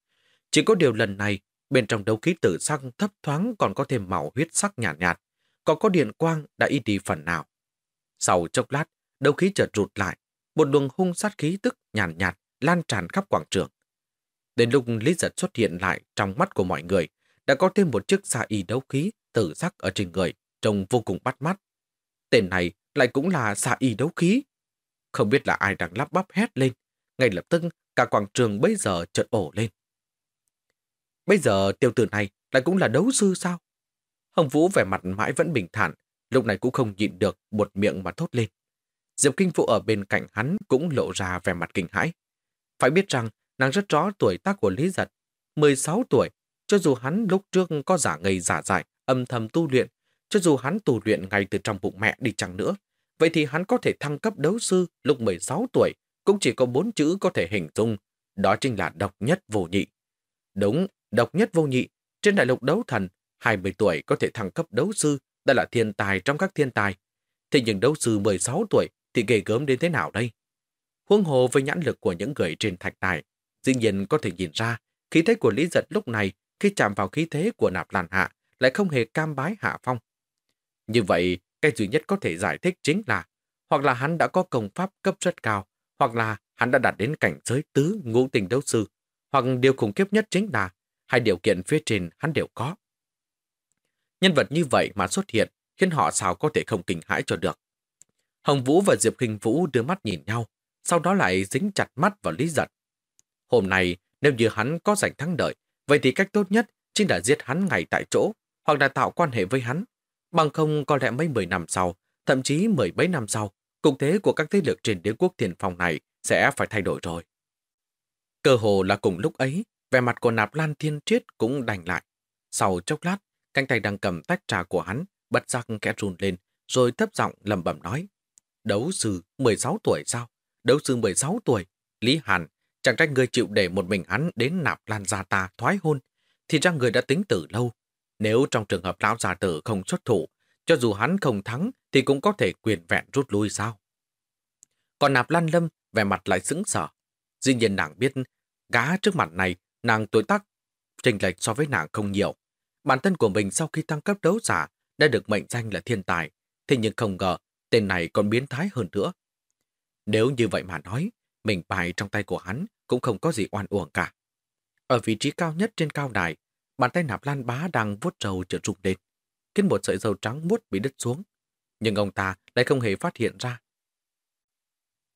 Chỉ có điều lần này, bên trong đấu khí tử sắc thấp thoáng còn có thêm màu huyết sắc nhạt, nhạt còn có điện quang đã ít đi phần nào. Sau chốc lát, đấu khí chợt rụt lại, một luồng hung sát khí tức nhàn nhạt, nhạt lan tràn khắp quảng trường. Đến lúc Lý Giật xuất hiện lại trong mắt của mọi người, đã có thêm một chiếc xa y đấu khí tử sắc ở trên người, trông vô cùng bắt mắt. Tên này lại cũng là xa y đấu khí. Không biết là ai đang lắp bắp hét lên, ngay lập tức cả quảng trường bây giờ chợt ổ lên. Bây giờ tiêu tử này lại cũng là đấu sư sao? Hồng Vũ vẻ mặt mãi vẫn bình thản, lúc này cũng không nhịn được buột miệng mà thốt lên. Diệp Kinh Phụ ở bên cạnh hắn cũng lộ ra vẻ mặt kinh hãi. Phải biết rằng nàng rất rõ tuổi tác của Lý Giật. 16 tuổi, cho dù hắn lúc trước có giả ngây giả dại, âm thầm tu luyện, cho dù hắn tu luyện ngay từ trong bụng mẹ đi chăng nữa, vậy thì hắn có thể thăng cấp đấu sư lúc 16 tuổi, cũng chỉ có bốn chữ có thể hình dung, đó chính là độc nhất vô nhị. Đúng, độc nhất vô nhị, trên đại lục đấu thần, 20 tuổi có thể thăng cấp đấu sư, đã là thiên tài trong các thiên tài. Thế nhưng đấu sư 16 tuổi thì ghê gớm đến thế nào đây? Huống hồ với nhãn lực của những người trên thạch tài, dĩ nhiên có thể nhìn ra khí thế của Lý Giật lúc này khi chạm vào khí thế của nạp làn hạ lại không hề cam bái hạ phong. Như vậy, cái duy nhất có thể giải thích chính là hoặc là hắn đã có công pháp cấp rất cao, hoặc là hắn đã đạt đến cảnh giới tứ ngũ tình đấu sư, hoặc điều khủng khiếp nhất chính là hai điều kiện phía trên hắn đều có. Nhân vật như vậy mà xuất hiện khiến họ sao có thể không kinh hãi cho được. Hồng Vũ và Diệp Kinh Vũ đưa mắt nhìn nhau, sau đó lại dính chặt mắt vào Lý Giật. Hôm nay, nếu như hắn có giành thắng đợi, vậy thì cách tốt nhất chính là giết hắn ngay tại chỗ, hoặc là tạo quan hệ với hắn. Bằng không có lẽ mấy mười năm sau, thậm chí mười mấy năm sau, cục thế của các thế lực trên đế quốc thiền phòng này sẽ phải thay đổi rồi. Cơ hồ là cùng lúc ấy, vẻ mặt của nạp lan thiên triết cũng đành lại. Sau chốc lát, cánh tay đang cầm tách trà của hắn, bật ra kẽ run lên, rồi thấp giọng lầm bẩm nói. Đấu sư 16 tuổi sao? Đấu sư 16 tuổi, Lý Hàn, chẳng trách người chịu để một mình hắn đến nạp lan gia ta thoái hôn, thì ra người đã tính từ lâu. Nếu trong trường hợp lão gia tử không xuất thủ, cho dù hắn không thắng thì cũng có thể quyền vẹn rút lui sao? Còn nạp lan lâm, vẻ mặt lại sững sở. Dĩ nhiên nàng biết, gá trước mặt này, nàng tuổi tác trình lệch so với nàng không nhiều. Bản thân của mình sau khi tăng cấp đấu giả đã được mệnh danh là thiên tài, thế nhưng không ngờ tên này còn biến thái hơn nữa. Nếu như vậy mà nói, mình bài trong tay của hắn cũng không có gì oan uổng cả. Ở vị trí cao nhất trên cao đài, bàn tay nạp lan bá đang vuốt trầu trượt rụng lên, khiến một sợi dầu trắng muốt bị đứt xuống. Nhưng ông ta lại không hề phát hiện ra.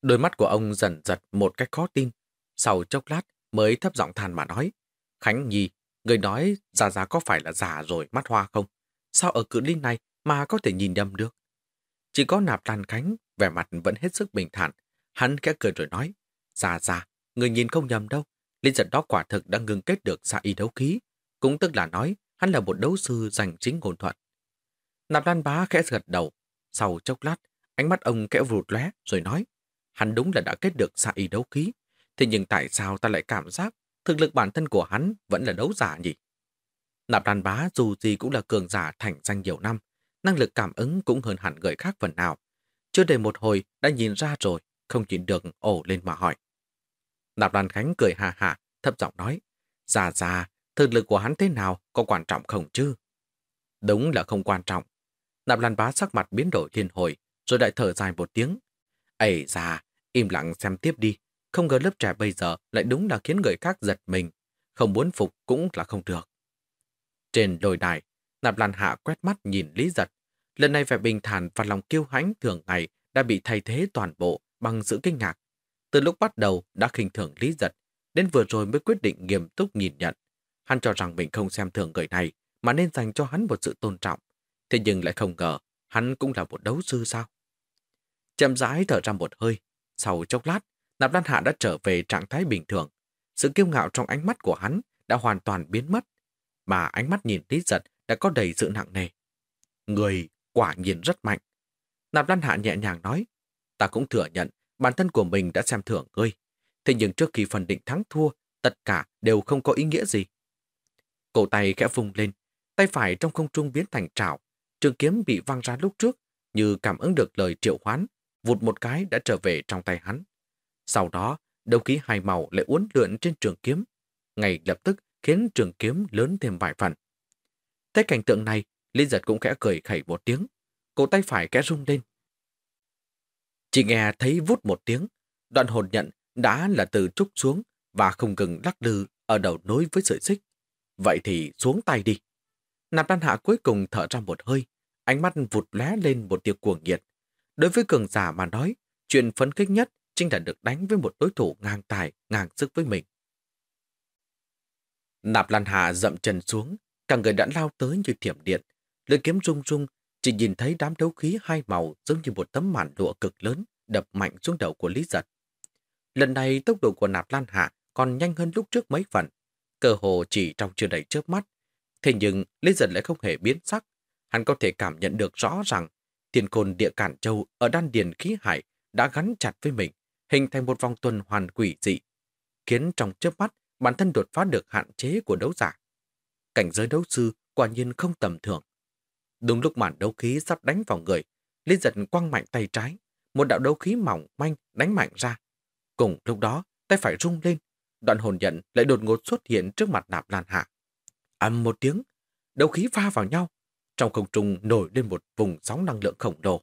Đôi mắt của ông dần giật một cách khó tin. Sau chốc lát mới thấp giọng than mà nói. Khánh Nhi, người nói già già có phải là già rồi mắt hoa không? Sao ở cự ly này mà có thể nhìn nhầm được? Chỉ có nạp lan khánh, vẻ mặt vẫn hết sức bình thản. Hắn khẽ cười rồi nói, già già, người nhìn không nhầm đâu. Linh giật đó quả thực đã ngừng kết được xa y đấu khí. Cũng tức là nói, hắn là một đấu sư giành chính ngôn thuận. Nạp lan bá khẽ gật đầu. Sau chốc lát, ánh mắt ông kẽ vụt lóe rồi nói, hắn đúng là đã kết được xa y đấu khí. Thế nhưng tại sao ta lại cảm giác thực lực bản thân của hắn vẫn là đấu giả nhỉ? Nạp đàn bá dù gì cũng là cường giả thành danh nhiều năm, năng lực cảm ứng cũng hơn hẳn người khác phần nào. Chưa đầy một hồi đã nhìn ra rồi, không nhìn được ổ lên mà hỏi. Nạp đàn khánh cười hà hà, thấp giọng nói, Già già, thực lực của hắn thế nào, có quan trọng không chứ? Đúng là không quan trọng. Nạp đàn bá sắc mặt biến đổi thiên hồi, rồi đại thở dài một tiếng. Ây già, im lặng xem tiếp đi. Không ngờ lớp trẻ bây giờ lại đúng là khiến người khác giật mình. Không muốn phục cũng là không được. Trên đồi đài, Nạp Lan Hạ quét mắt nhìn Lý Giật. Lần này vẻ bình thản và lòng kiêu hãnh thường ngày đã bị thay thế toàn bộ bằng sự kinh ngạc. Từ lúc bắt đầu đã khinh thường Lý Giật, đến vừa rồi mới quyết định nghiêm túc nhìn nhận. Hắn cho rằng mình không xem thường người này, mà nên dành cho hắn một sự tôn trọng. Thế nhưng lại không ngờ, hắn cũng là một đấu sư sao? Chậm rãi thở ra một hơi. Sau chốc lát, Nạp Lan Hạ đã trở về trạng thái bình thường. Sự kiêu ngạo trong ánh mắt của hắn đã hoàn toàn biến mất, mà ánh mắt nhìn Lý Giật đã có đầy sự nặng nề. Người quả nhiên rất mạnh. Nạp Lan Hạ nhẹ nhàng nói, ta cũng thừa nhận bản thân của mình đã xem thưởng ngươi. Thế nhưng trước khi phần định thắng thua, tất cả đều không có ý nghĩa gì. Cổ tay khẽ vùng lên, tay phải trong không trung biến thành trảo. Trường kiếm bị văng ra lúc trước, như cảm ứng được lời triệu hoán, vụt một cái đã trở về trong tay hắn. Sau đó, đấu khí hai màu lại uốn lượn trên trường kiếm, ngay lập tức khiến trường kiếm lớn thêm vài phần. Thấy cảnh tượng này, Linh giật cũng khẽ cười khẩy một tiếng, cổ tay phải kẽ rung lên. Chỉ nghe thấy vút một tiếng, đoạn hồn nhận đã là từ trúc xuống và không ngừng lắc lư ở đầu nối với sợi xích. Vậy thì xuống tay đi. Nạp đan hạ cuối cùng thở ra một hơi, ánh mắt vụt lé lên một tia cuồng nhiệt. Đối với cường giả mà nói, chuyện phấn khích nhất chính là được đánh với một đối thủ ngang tài, ngang sức với mình. Nạp Lan Hạ dậm chân xuống, cả người đã lao tới như thiểm điện. Lưỡi kiếm rung rung, chỉ nhìn thấy đám đấu khí hai màu giống như một tấm màn lụa cực lớn đập mạnh xuống đầu của Lý Giật. Lần này tốc độ của Nạp Lan Hạ còn nhanh hơn lúc trước mấy phần. Cơ hồ chỉ trong chưa đầy chớp mắt. Thế nhưng Lý Giật lại không hề biến sắc. Hắn có thể cảm nhận được rõ rằng tiền côn địa cản châu ở đan điền khí hải đã gắn chặt với mình, hình thành một vòng tuần hoàn quỷ dị, khiến trong chớp mắt bản thân đột phá được hạn chế của đấu giả. Cảnh giới đấu sư quả nhiên không tầm thường. Đúng lúc màn đấu khí sắp đánh vào người, Lý giật quăng mạnh tay trái, một đạo đấu khí mỏng manh đánh mạnh ra. Cùng lúc đó, tay phải rung lên, đoạn hồn nhận lại đột ngột xuất hiện trước mặt nạp lan hạ. Âm một tiếng, đấu khí pha vào nhau, trong không trung nổi lên một vùng sóng năng lượng khổng lồ.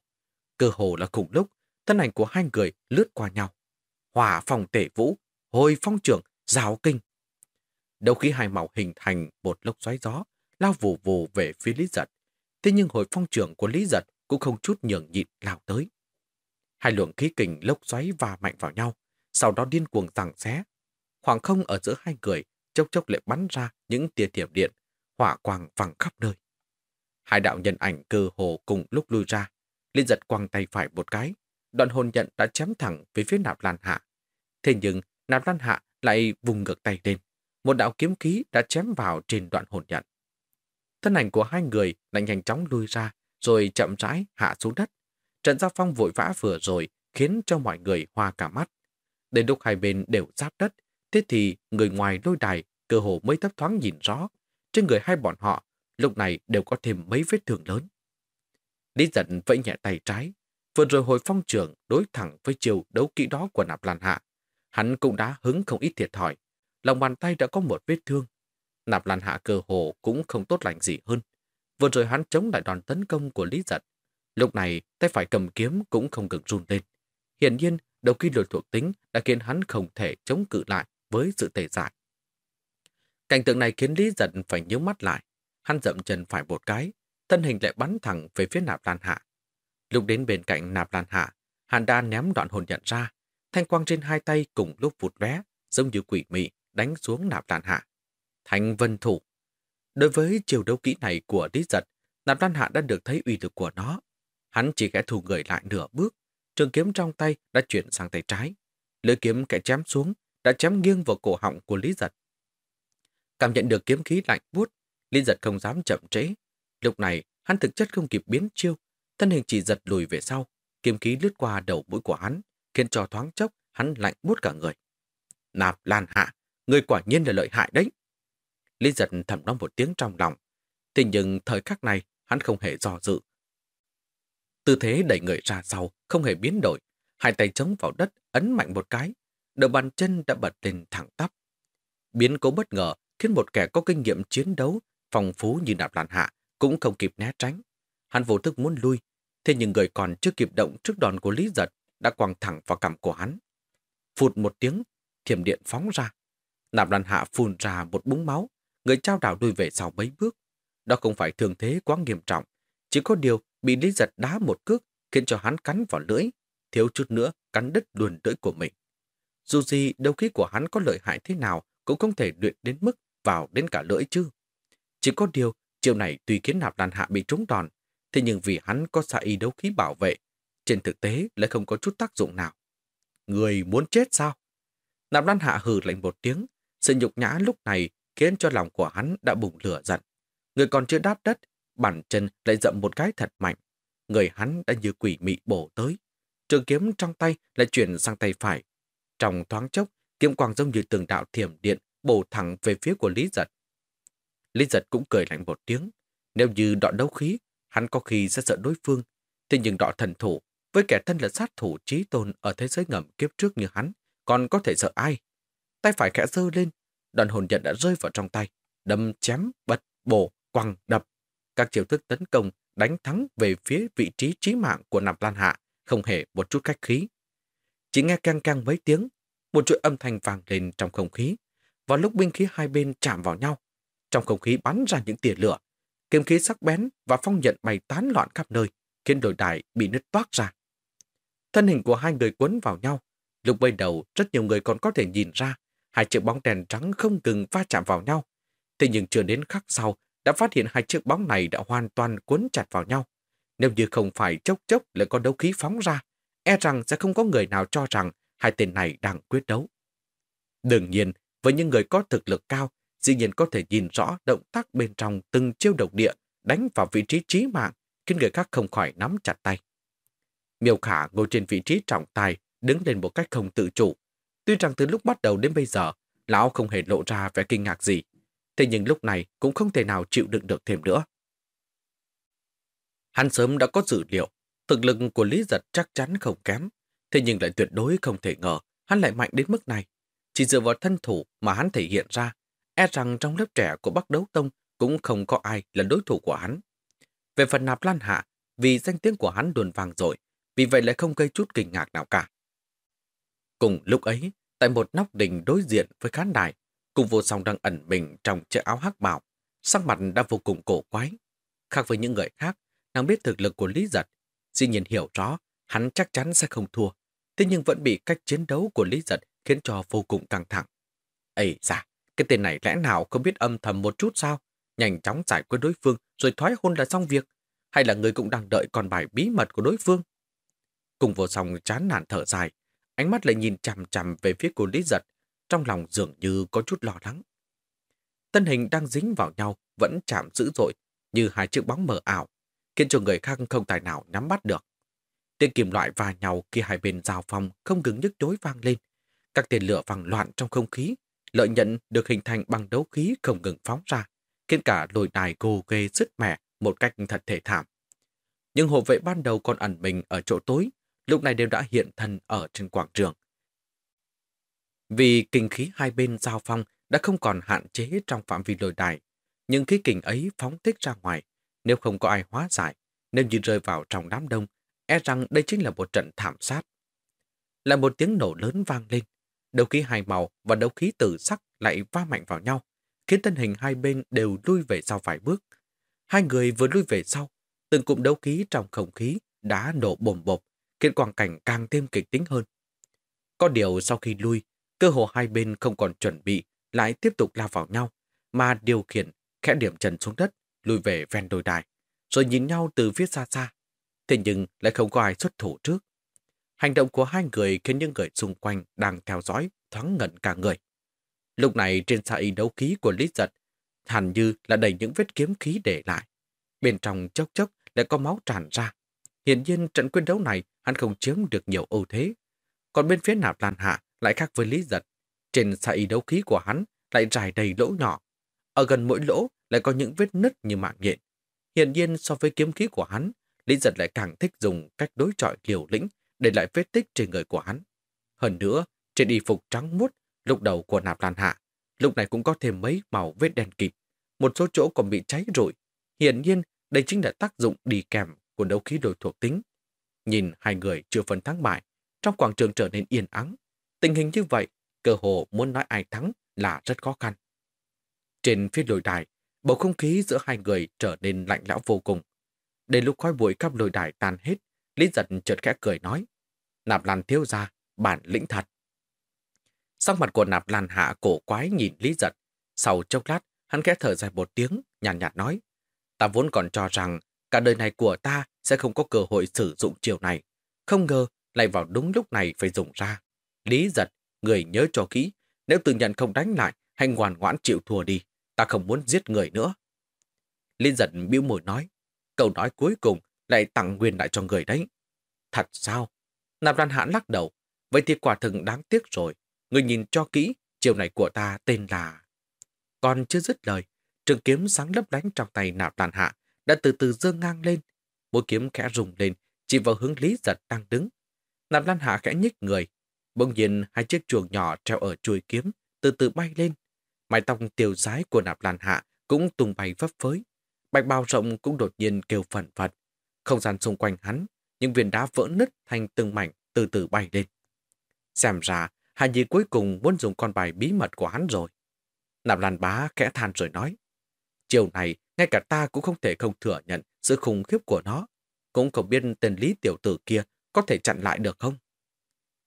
Cơ hồ là cùng lúc, thân ảnh của hai người lướt qua nhau. Hỏa phòng tể vũ, hồi phong trưởng, rào kinh. Đầu khí hai màu hình thành một lốc xoáy gió, lao vù vù về phía Lý Giật. Thế nhưng hồi phong trưởng của Lý Giật cũng không chút nhường nhịn lao tới. Hai luồng khí kình lốc xoáy và mạnh vào nhau, sau đó điên cuồng giằng xé. Khoảng không ở giữa hai người chốc chốc lại bắn ra những tia thiểm điện, hỏa quang văng khắp nơi. Hai đạo nhân ảnh cơ hồ cùng lúc lui ra. Lý giật quăng tay phải một cái. Đoạn hồn nhận đã chém thẳng về phía nạp lan hạ. Thế nhưng nạp lan hạ lại vùng ngược tay lên. Một đạo kiếm khí đã chém vào trên đoạn hồn nhận. Thân ảnh của hai người lại nhanh chóng lui ra, rồi chậm rãi hạ xuống đất. Trận giao phong vội vã vừa rồi khiến cho mọi người hoa cả mắt. Đến lúc hai bên đều giáp đất, thế thì người ngoài lôi đài cơ hồ mới thấp thoáng nhìn rõ. Trên người hai bọn họ lúc này đều có thêm mấy vết thương lớn. Lý giận vẫy nhẹ tay trái, vừa rồi hồi phong trưởng đối thẳng với chiều đấu kỹ đó của nạp lan hạ. Hắn cũng đã hứng không ít thiệt thòi. Lòng bàn tay đã có một vết thương. Nạp lan hạ cơ hồ cũng không tốt lành gì hơn. Vừa rồi hắn chống lại đòn tấn công của Lý giật. Lúc này, tay phải cầm kiếm cũng không ngừng run lên. Hiển nhiên, đầu khi luật thuộc tính đã khiến hắn không thể chống cự lại với sự tệ dại. Cảnh tượng này khiến Lý giật phải nhíu mắt lại. Hắn dậm chân phải một cái, thân hình lại bắn thẳng về phía nạp lan hạ. Lúc đến bên cạnh nạp lan hạ, Hàn đa ném đoạn hồn nhận ra, thanh quang trên hai tay cùng lúc vụt vé, giống như quỷ mị đánh xuống nạp lan hạ. Thanh vân thủ. Đối với chiều đấu kỹ này của Lý Giật, nạp lan hạ đã được thấy uy lực của nó. Hắn chỉ kẻ thủ người lại nửa bước, trường kiếm trong tay đã chuyển sang tay trái. Lưỡi kiếm kẻ chém xuống, đã chém nghiêng vào cổ họng của Lý Giật. Cảm nhận được kiếm khí lạnh buốt Lý giật không dám chậm trễ. Lúc này, hắn thực chất không kịp biến chiêu, thân hình chỉ giật lùi về sau, kiếm khí lướt qua đầu mũi của hắn, khiến cho thoáng chốc hắn lạnh buốt cả người. Nạp Lan Hạ, người quả nhiên là lợi hại đấy. Lý giật thầm nói một tiếng trong lòng. Thế nhưng thời khắc này, hắn không hề do dự. Tư thế đẩy người ra sau, không hề biến đổi. Hai tay chống vào đất, ấn mạnh một cái. Đầu bàn chân đã bật lên thẳng tắp. Biến cố bất ngờ khiến một kẻ có kinh nghiệm chiến đấu phong phú như nạp lan hạ, cũng không kịp né tránh. Hắn vô thức muốn lui, thế nhưng người còn chưa kịp động trước đòn của Lý Giật đã quăng thẳng vào cằm của hắn. Phụt một tiếng, thiểm điện phóng ra. Nạp lan hạ phun ra một búng máu, người trao đảo đuôi về sau mấy bước. Đó không phải thường thế quá nghiêm trọng, chỉ có điều bị Lý Giật đá một cước khiến cho hắn cắn vào lưỡi, thiếu chút nữa cắn đứt luồn lưỡi của mình. Dù gì đầu khí của hắn có lợi hại thế nào cũng không thể luyện đến mức vào đến cả lưỡi chứ. Chỉ có điều, chiều này tùy khiến nạp đàn hạ bị trúng đòn, thế nhưng vì hắn có xạ y đấu khí bảo vệ, trên thực tế lại không có chút tác dụng nào. Người muốn chết sao? Nạp lan hạ hừ lạnh một tiếng, sự nhục nhã lúc này khiến cho lòng của hắn đã bùng lửa giận. Người còn chưa đáp đất, bàn chân lại dậm một cái thật mạnh. Người hắn đã như quỷ mị bổ tới. Trường kiếm trong tay lại chuyển sang tay phải. Trong thoáng chốc, kiếm quang giống như từng đạo thiểm điện bổ thẳng về phía của Lý Giật. Lý Giật cũng cười lạnh một tiếng. Nếu như đoạn đấu khí, hắn có khi sẽ sợ đối phương. Thế nhưng đọ thần thủ, với kẻ thân là sát thủ trí tôn ở thế giới ngầm kiếp trước như hắn, còn có thể sợ ai? Tay phải khẽ dơ lên, đoàn hồn nhận đã rơi vào trong tay, đâm chém, bật, bổ, quăng, đập. Các chiêu thức tấn công đánh thắng về phía vị trí trí mạng của nạp lan hạ, không hề một chút cách khí. Chỉ nghe căng căng mấy tiếng, một chuỗi âm thanh vang lên trong không khí. Vào lúc binh khí hai bên chạm vào nhau, trong không khí bắn ra những tia lửa, kiếm khí sắc bén và phong nhận bay tán loạn khắp nơi, khiến đồi đại bị nứt toác ra. Thân hình của hai người quấn vào nhau, lúc bây đầu rất nhiều người còn có thể nhìn ra hai chiếc bóng đèn trắng không ngừng va chạm vào nhau. Thế nhưng chưa đến khắc sau đã phát hiện hai chiếc bóng này đã hoàn toàn cuốn chặt vào nhau. Nếu như không phải chốc chốc lại có đấu khí phóng ra, e rằng sẽ không có người nào cho rằng hai tên này đang quyết đấu. Đương nhiên, với những người có thực lực cao, dĩ nhiên có thể nhìn rõ động tác bên trong từng chiêu độc địa đánh vào vị trí trí mạng, khiến người khác không khỏi nắm chặt tay. Miêu Khả ngồi trên vị trí trọng tài, đứng lên một cách không tự chủ. Tuy rằng từ lúc bắt đầu đến bây giờ, lão không hề lộ ra vẻ kinh ngạc gì, thế nhưng lúc này cũng không thể nào chịu đựng được thêm nữa. Hắn sớm đã có dự liệu, thực lực của Lý Giật chắc chắn không kém, thế nhưng lại tuyệt đối không thể ngờ hắn lại mạnh đến mức này. Chỉ dựa vào thân thủ mà hắn thể hiện ra, e rằng trong lớp trẻ của Bắc Đấu Tông cũng không có ai là đối thủ của hắn. Về phần nạp lan hạ, vì danh tiếng của hắn đồn vàng rồi, vì vậy lại không gây chút kinh ngạc nào cả. Cùng lúc ấy, tại một nóc đình đối diện với khán đài, cùng vô song đang ẩn mình trong chiếc áo hắc bào, sắc mặt đã vô cùng cổ quái. Khác với những người khác, nàng biết thực lực của Lý Giật, dĩ nhiên hiểu rõ hắn chắc chắn sẽ không thua, thế nhưng vẫn bị cách chiến đấu của Lý Giật khiến cho vô cùng căng thẳng. Ây da, cái tên này lẽ nào không biết âm thầm một chút sao? Nhanh chóng giải quyết đối phương rồi thoái hôn là xong việc. Hay là người cũng đang đợi con bài bí mật của đối phương? Cùng vô song chán nản thở dài, ánh mắt lại nhìn chằm chằm về phía của Lý Giật, trong lòng dường như có chút lo lắng. Tân hình đang dính vào nhau vẫn chạm dữ dội như hai chiếc bóng mờ ảo, khiến cho người khác không tài nào nắm bắt được. Tiếng kim loại va nhau khi hai bên giao phong không ngừng nhức nhối vang lên. Các tiền lửa vàng loạn trong không khí, lợi nhận được hình thành bằng đấu khí không ngừng phóng ra, khiến cả lồi đài gồ ghê sứt mẻ một cách thật thể thảm. Nhưng hộ vệ ban đầu còn ẩn mình ở chỗ tối, lúc này đều đã hiện thân ở trên quảng trường. Vì kinh khí hai bên giao phong đã không còn hạn chế trong phạm vi lồi đài, những khí kình ấy phóng thích ra ngoài, nếu không có ai hóa giải, nếu như rơi vào trong đám đông, e rằng đây chính là một trận thảm sát. Là một tiếng nổ lớn vang lên, đấu khí hai màu và đấu khí tử sắc lại va mạnh vào nhau, khiến thân hình hai bên đều lui về sau vài bước. Hai người vừa lui về sau, từng cụm đấu khí trong không khí đã nổ bồm bộp, khiến quang cảnh càng thêm kịch tính hơn. Có điều sau khi lui, cơ hồ hai bên không còn chuẩn bị, lại tiếp tục lao vào nhau, mà điều khiển khẽ điểm trần xuống đất, lùi về ven đồi đài, rồi nhìn nhau từ phía xa xa. Thế nhưng lại không có ai xuất thủ trước. Hành động của hai người khiến những người xung quanh đang theo dõi thoáng ngẩn cả người. Lúc này trên xa y đấu khí của Lý Giật, hẳn như là đầy những vết kiếm khí để lại. Bên trong chốc chốc lại có máu tràn ra. Hiển nhiên trận quyết đấu này hắn không chiếm được nhiều ưu thế. Còn bên phía nạp lan hạ lại khác với Lý Giật. Trên xa y đấu khí của hắn lại trải đầy lỗ nhỏ. Ở gần mỗi lỗ lại có những vết nứt như mạng nhện. Hiển nhiên so với kiếm khí của hắn, Lý Giật lại càng thích dùng cách đối chọi liều lĩnh để lại vết tích trên người của hắn. Hơn nữa, trên y phục trắng muốt lúc đầu của nạp lan hạ, lúc này cũng có thêm mấy màu vết đen kịt. Một số chỗ còn bị cháy rụi. Hiển nhiên, đây chính là tác dụng đi kèm của đấu khí đổi thuộc tính. Nhìn hai người chưa phân thắng bại, trong quảng trường trở nên yên ắng. Tình hình như vậy, cơ hồ muốn nói ai thắng là rất khó khăn. Trên phía lồi đài, bầu không khí giữa hai người trở nên lạnh lẽo vô cùng. Đến lúc khói bụi khắp lồi đài tan hết, Lý giật chợt khẽ cười nói, nạp lan thiếu ra, bản lĩnh thật. Sắc mặt của nạp lan hạ cổ quái nhìn Lý giật. Sau chốc lát, hắn khẽ thở dài một tiếng, nhàn nhạt, nhạt nói. Ta vốn còn cho rằng cả đời này của ta sẽ không có cơ hội sử dụng chiều này. Không ngờ lại vào đúng lúc này phải dùng ra. Lý giật, người nhớ cho kỹ, nếu tự nhận không đánh lại, hãy ngoan ngoãn chịu thua đi. Ta không muốn giết người nữa. Lý giật bĩu môi nói. Câu nói cuối cùng lại tặng nguyên lại cho người đấy. Thật sao? Nạp Lan Hãn lắc đầu. Vậy thì quả thực đáng tiếc rồi. Người nhìn cho kỹ, chiều này của ta tên là... Còn chưa dứt lời, trường kiếm sáng lấp lánh trong tay Nạp Lan Hạ đã từ từ dơ ngang lên. Mũi kiếm khẽ rùng lên, chỉ vào hướng Lý Giật đang đứng. Nạp Lan Hạ khẽ nhích người. Bỗng nhiên hai chiếc chuồng nhỏ treo ở chuôi kiếm từ từ bay lên. Mái tóc tiêu sái của Nạp Lan Hạ cũng tung bay vấp phới. Bạch bào rộng cũng đột nhiên kêu phần phật. Không gian xung quanh hắn, những viên đá vỡ nứt thành từng mảnh từ từ bay lên. Xem ra, Hà Nhi cuối cùng muốn dùng con bài bí mật của hắn rồi. Nạp Lan Bá kẽ than rồi nói. Chiều này, ngay cả ta cũng không thể không thừa nhận sự khủng khiếp của nó. Cũng không biết tên Lý Tiểu Tử kia có thể chặn lại được không?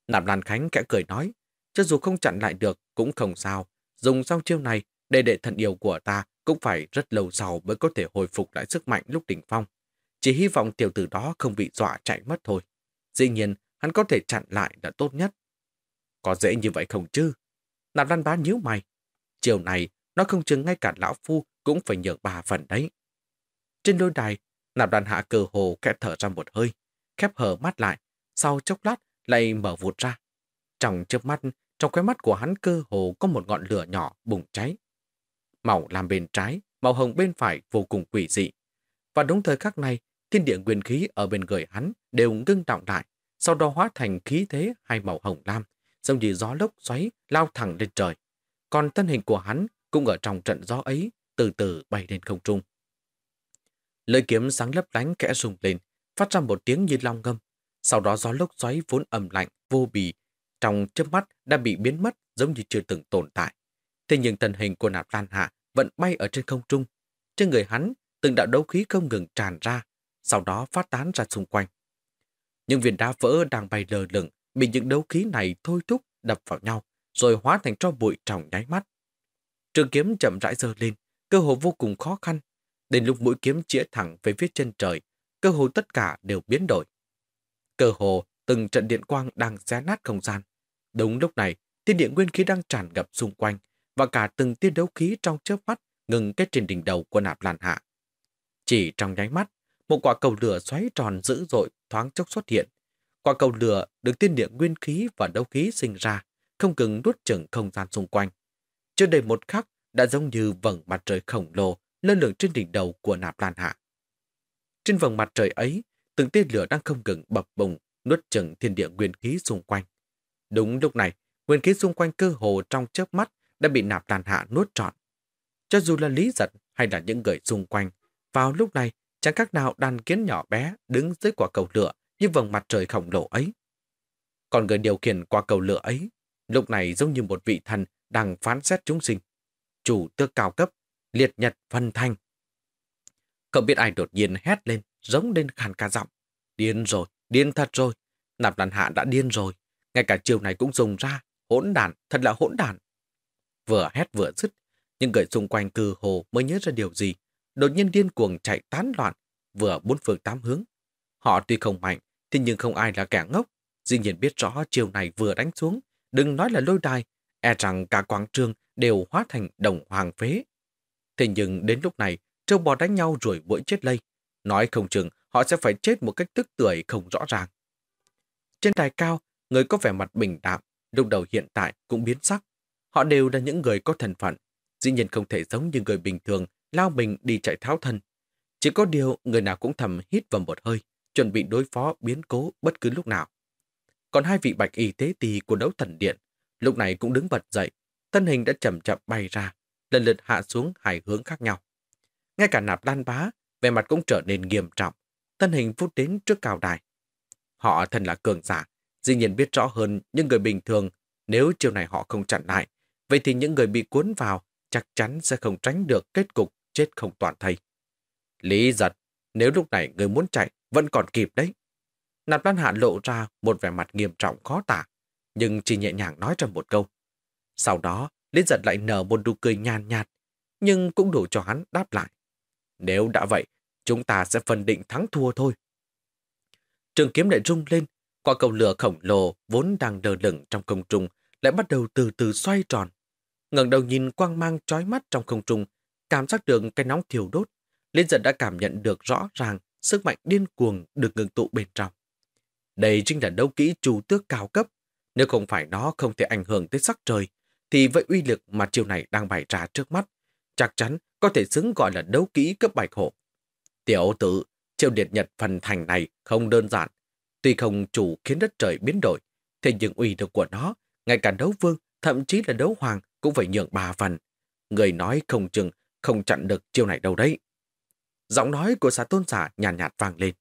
Nạp Lan Khánh kẽ cười nói. Cho dù không chặn lại được cũng không sao. Dùng sau chiêu này, để đệ thần yêu của ta cũng phải rất lâu sau mới có thể hồi phục lại sức mạnh lúc đỉnh phong. Chỉ hy vọng tiểu tử đó không bị dọa chạy mất thôi. Dĩ nhiên, hắn có thể chặn lại là tốt nhất. Có dễ như vậy không chứ? Nạp Lan Bá nhíu mày. Chiều này, nó không chừng ngay cả lão phu cũng phải nhờ bà phần đấy. Trên đôi đài, Nạp Lan Hạ cờ hồ kẽ thở ra một hơi, khép hờ mắt lại, sau chốc lát lại mở vụt ra. Trong chớp mắt, trong khóe mắt của hắn cơ hồ có một ngọn lửa nhỏ bùng cháy. Màu làm bên trái, màu hồng bên phải vô cùng quỷ dị. Và đúng thời khắc này, thiên địa nguyên khí ở bên người hắn đều ngưng trọng lại, sau đó hóa thành khí thế hai màu hồng lam, giống như gió lốc xoáy lao thẳng lên trời. Còn thân hình của hắn cũng ở trong trận gió ấy, từ từ bay lên không trung. Lưỡi kiếm sáng lấp lánh kẽ rung lên, phát ra một tiếng như long ngâm. Sau đó gió lốc xoáy vốn ẩm lạnh, vô bì, trong chớp mắt đã bị biến mất giống như chưa từng tồn tại. Thế nhưng thân hình của nạp lan hạ vẫn bay ở trên không trung. Trên người hắn, từng đạo đấu khí không ngừng tràn ra, sau đó phát tán ra xung quanh. Những viên đá vỡ đang bay lờ lửng bị những đấu khí này thôi thúc đập vào nhau, rồi hóa thành tro bụi trong nháy mắt. Trường kiếm chậm rãi dơ lên, cơ hồ vô cùng khó khăn. Đến lúc mũi kiếm chĩa thẳng về phía chân trời, cơ hồ tất cả đều biến đổi. Cơ hồ từng trận điện quang đang xé nát không gian. Đúng lúc này, thiên địa nguyên khí đang tràn ngập xung quanh, và cả từng tiên đấu khí trong chớp mắt ngừng kết trên đỉnh đầu của nạp lan hạ. Chỉ trong nháy mắt, một quả cầu lửa xoáy tròn dữ dội thoáng chốc xuất hiện. Quả cầu lửa được tiên địa nguyên khí và đấu khí sinh ra, không ngừng nuốt chửng không gian xung quanh. Chưa đầy một khắc đã giống như vầng mặt trời khổng lồ lơ lửng trên đỉnh đầu của nạp lan hạ. Trên vầng mặt trời ấy, từng tia lửa đang không ngừng bập bùng nuốt chửng thiên địa nguyên khí xung quanh. Đúng lúc này, nguyên khí xung quanh cơ hồ trong chớp mắt đã bị nạp lan hạ nuốt trọn. Cho dù là lý giật hay là những người xung quanh, vào lúc này chẳng các nào đàn kiến nhỏ bé đứng dưới quả cầu lửa như vầng mặt trời khổng lồ ấy. Còn người điều khiển quả cầu lửa ấy, lúc này giống như một vị thần đang phán xét chúng sinh. Chủ tước cao cấp, liệt nhật phân thanh. Không biết ai đột nhiên hét lên, giống lên khàn ca giọng. Điên rồi, điên thật rồi. Nạp đàn hạ đã điên rồi. Ngay cả chiều này cũng dùng ra. Hỗn đàn, thật là hỗn đàn. Vừa hét vừa dứt, những người xung quanh cư hồ mới nhớ ra điều gì. Đột nhiên điên cuồng chạy tán loạn, vừa bốn phương tám hướng. Họ tuy không mạnh, thì nhưng không ai là kẻ ngốc. Dĩ nhiên biết rõ chiều này vừa đánh xuống, đừng nói là lôi đài, e rằng cả quảng trường đều hóa thành đồng hoàng phế. Thế nhưng đến lúc này, trâu bò đánh nhau rồi mũi chết lây. Nói không chừng họ sẽ phải chết một cách tức tưởi không rõ ràng. Trên đài cao, người có vẻ mặt bình đạm, lúc đầu hiện tại cũng biến sắc. Họ đều là những người có thần phận, dĩ nhiên không thể giống như người bình thường lao mình đi chạy tháo thân. Chỉ có điều người nào cũng thầm hít vào một hơi, chuẩn bị đối phó biến cố bất cứ lúc nào. Còn hai vị bạch y tế tỳ của đấu thần điện, lúc này cũng đứng bật dậy, thân hình đã chậm chậm bay ra, lần lượt hạ xuống hai hướng khác nhau. Ngay cả nạp lan bá, vẻ mặt cũng trở nên nghiêm trọng, thân hình phút đến trước cao đài. Họ thân là cường giả, dĩ nhiên biết rõ hơn những người bình thường, nếu chiều này họ không chặn lại, vậy thì những người bị cuốn vào chắc chắn sẽ không tránh được kết cục chết không toàn thây. Lý giật, nếu lúc này người muốn chạy, vẫn còn kịp đấy. Nạp Lan Hạ lộ ra một vẻ mặt nghiêm trọng khó tả, nhưng chỉ nhẹ nhàng nói trong một câu. Sau đó, Lý giật lại nở một nụ cười nhàn nhạt, nhưng cũng đủ cho hắn đáp lại. Nếu đã vậy, chúng ta sẽ phân định thắng thua thôi. Trường kiếm lại rung lên, quả cầu lửa khổng lồ vốn đang đờ lửng trong không trung lại bắt đầu từ từ xoay tròn. ngẩng đầu nhìn quang mang chói mắt trong không trung, cảm giác được cái nóng thiêu đốt. Liên dần đã cảm nhận được rõ ràng sức mạnh điên cuồng được ngừng tụ bên trong. Đây chính là đấu kỹ chủ tước cao cấp. Nếu không phải nó không thể ảnh hưởng tới sắc trời, thì với uy lực mà chiều này đang bày ra trước mắt, chắc chắn có thể xứng gọi là đấu kỹ cấp bạch hộ. Tiểu tử, chiêu điện nhật phần thành này không đơn giản. Tuy không chủ khiến đất trời biến đổi, thế nhưng uy lực của nó, ngay cả đấu vương, thậm chí là đấu hoàng cũng phải nhường ba phần. Người nói không chừng không chặn được chiêu này đâu đấy. Giọng nói của xà tôn giả nhàn nhạt, nhạt vang lên.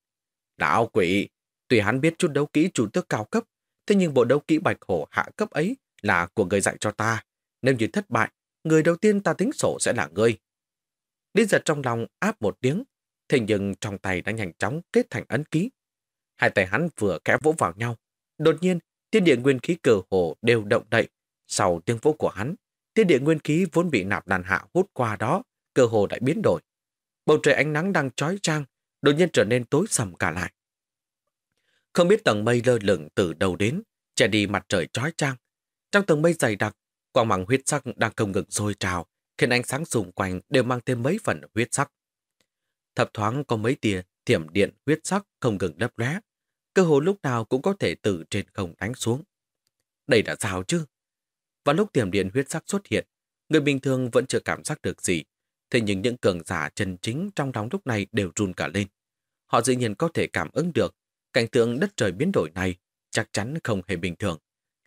Đạo quỷ, tuy hắn biết chút đấu kỹ chủ tước cao cấp, thế nhưng bộ đấu kỹ bạch hổ hạ cấp ấy là của người dạy cho ta. Nếu như thất bại, người đầu tiên ta tính sổ sẽ là ngươi. Lý giật trong lòng áp một tiếng, thế nhưng trong tay đã nhanh chóng kết thành ấn ký. Hai tay hắn vừa kẽ vỗ vào nhau. Đột nhiên, tiên địa nguyên khí cờ hồ đều động đậy. Sau tiếng vỗ của hắn, tiên địa nguyên khí vốn bị nạp đàn hạ hút qua đó, cơ hồ đã biến đổi. Bầu trời ánh nắng đang trói trang, đột nhiên trở nên tối sầm cả lại. Không biết tầng mây lơ lửng từ đầu đến, che đi mặt trời trói trang. Trong tầng mây dày đặc, quang mang huyết sắc đang không ngừng sôi trào, khiến ánh sáng xung quanh đều mang thêm mấy phần huyết sắc. Thập thoáng có mấy tia thiểm điện huyết sắc không ngừng lấp lóe, cơ hồ lúc nào cũng có thể từ trên không đánh xuống. Đây là sao chứ? Và lúc tiềm điện huyết sắc xuất hiện, người bình thường vẫn chưa cảm giác được gì, thế nhưng những cường giả chân chính trong đóng lúc này đều run cả lên. Họ dĩ nhiên có thể cảm ứng được cảnh tượng đất trời biến đổi này chắc chắn không hề bình thường.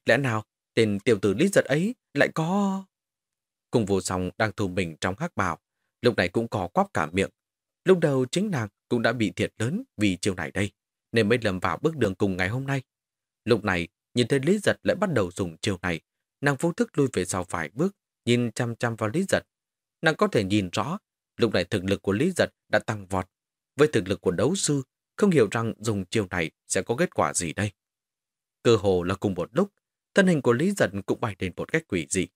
Lẽ nào tên tiểu tử lý giật ấy lại có... Cùng vô song đang thu mình trong hắc bào, lúc này cũng có quắp cả miệng. Lúc đầu chính nàng cũng đã bị thiệt lớn vì chiều này đây, nên mới lầm vào bước đường cùng ngày hôm nay. Lúc này, nhìn thấy Lý Giật lại bắt đầu dùng chiều này, nàng vô thức lui về sau vài bước, nhìn chăm chăm vào Lý Giật. Nàng có thể nhìn rõ, lúc này thực lực của Lý Giật đã tăng vọt. Với thực lực của đấu sư, không hiểu rằng dùng chiều này sẽ có kết quả gì đây. Cơ hồ là cùng một lúc, thân hình của Lý Giật cũng bay đến một cách quỷ dị.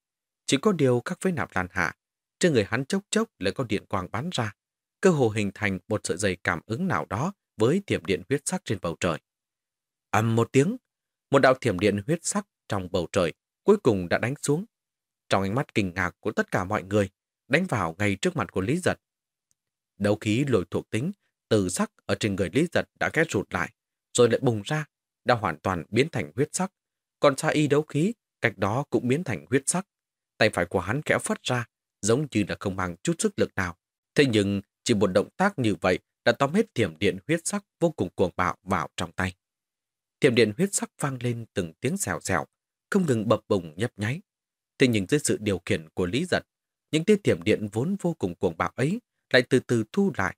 Chỉ có điều khác với nạp lan hạ, trên người hắn chốc chốc lại có điện quang bắn ra, cơ hồ hình thành một sợi dây cảm ứng nào đó với thiểm điện huyết sắc trên bầu trời. ầm một tiếng, một đạo thiểm điện huyết sắc trong bầu trời cuối cùng đã đánh xuống. Trong ánh mắt kinh ngạc của tất cả mọi người, đánh vào ngay trước mặt của Lý Giật. Đấu khí lồi thuộc tính, từ sắc ở trên người Lý Giật đã ghét rụt lại, rồi lại bùng ra, đã hoàn toàn biến thành huyết sắc. Còn xa y đấu khí, cách đó cũng biến thành huyết sắc. Tay phải của hắn kéo phất ra, giống như là không mang chút sức lực nào. Thế nhưng, chỉ một động tác như vậy đã tóm hết thiểm điện huyết sắc vô cùng cuồng bạo vào trong tay. Thiểm điện huyết sắc vang lên từng tiếng xèo xèo, không ngừng bập bùng nhấp nháy. Thế nhưng dưới sự điều khiển của Lý Giật, những tia thiểm điện vốn vô cùng cuồng bạo ấy lại từ từ thu lại.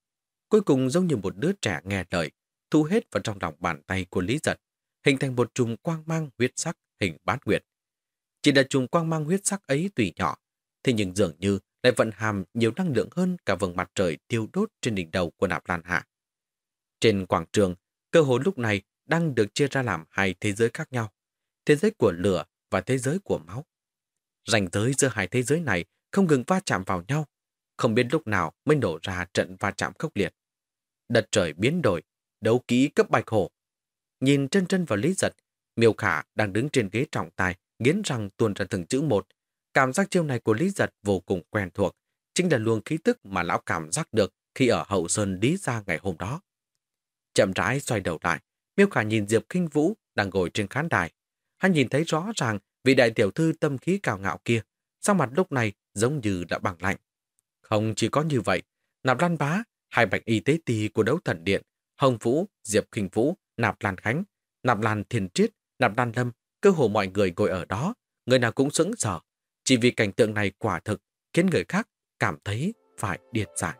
Cuối cùng giống như một đứa trẻ nghe lời, thu hết vào trong lòng bàn tay của Lý Giật, hình thành một chùm quang mang huyết sắc hình bát nguyệt. Chỉ là chùm quang mang huyết sắc ấy tùy nhỏ, thế nhưng dường như lại vận hàm nhiều năng lượng hơn cả vầng mặt trời tiêu đốt trên đỉnh đầu của nạp lan hạ. Trên quảng trường, cơ hội lúc này đang được chia ra làm hai thế giới khác nhau, thế giới của lửa và thế giới của máu. Ranh giới giữa hai thế giới này không ngừng va chạm vào nhau, không biết lúc nào mới nổ ra trận va chạm khốc liệt. Đất trời biến đổi, đấu kỹ cấp bạch hổ. Nhìn chân chân vào lý giật, miêu khả đang đứng trên ghế trọng tài, nghiến răng tuôn ra từng chữ một, Cảm giác chiêu này của Lý Giật vô cùng quen thuộc, chính là luồng khí tức mà lão cảm giác được khi ở hậu sơn Lý Gia ngày hôm đó. Chậm rãi xoay đầu lại, Miêu Khả nhìn Diệp Kinh Vũ đang ngồi trên khán đài. Hắn nhìn thấy rõ ràng vị đại tiểu thư tâm khí cao ngạo kia, sao mặt lúc này giống như đã bằng lạnh. Không chỉ có như vậy, Nạp Lan Bá, hai bạch y tế tì của đấu thần điện, Hồng Vũ, Diệp Kinh Vũ, Nạp Lan Khánh, Nạp Lan Thiền Triết, Nạp Lan Lâm, cơ hồ mọi người ngồi ở đó, người nào cũng sững sờ, chỉ vì cảnh tượng này quả thực khiến người khác cảm thấy phải điệt giải.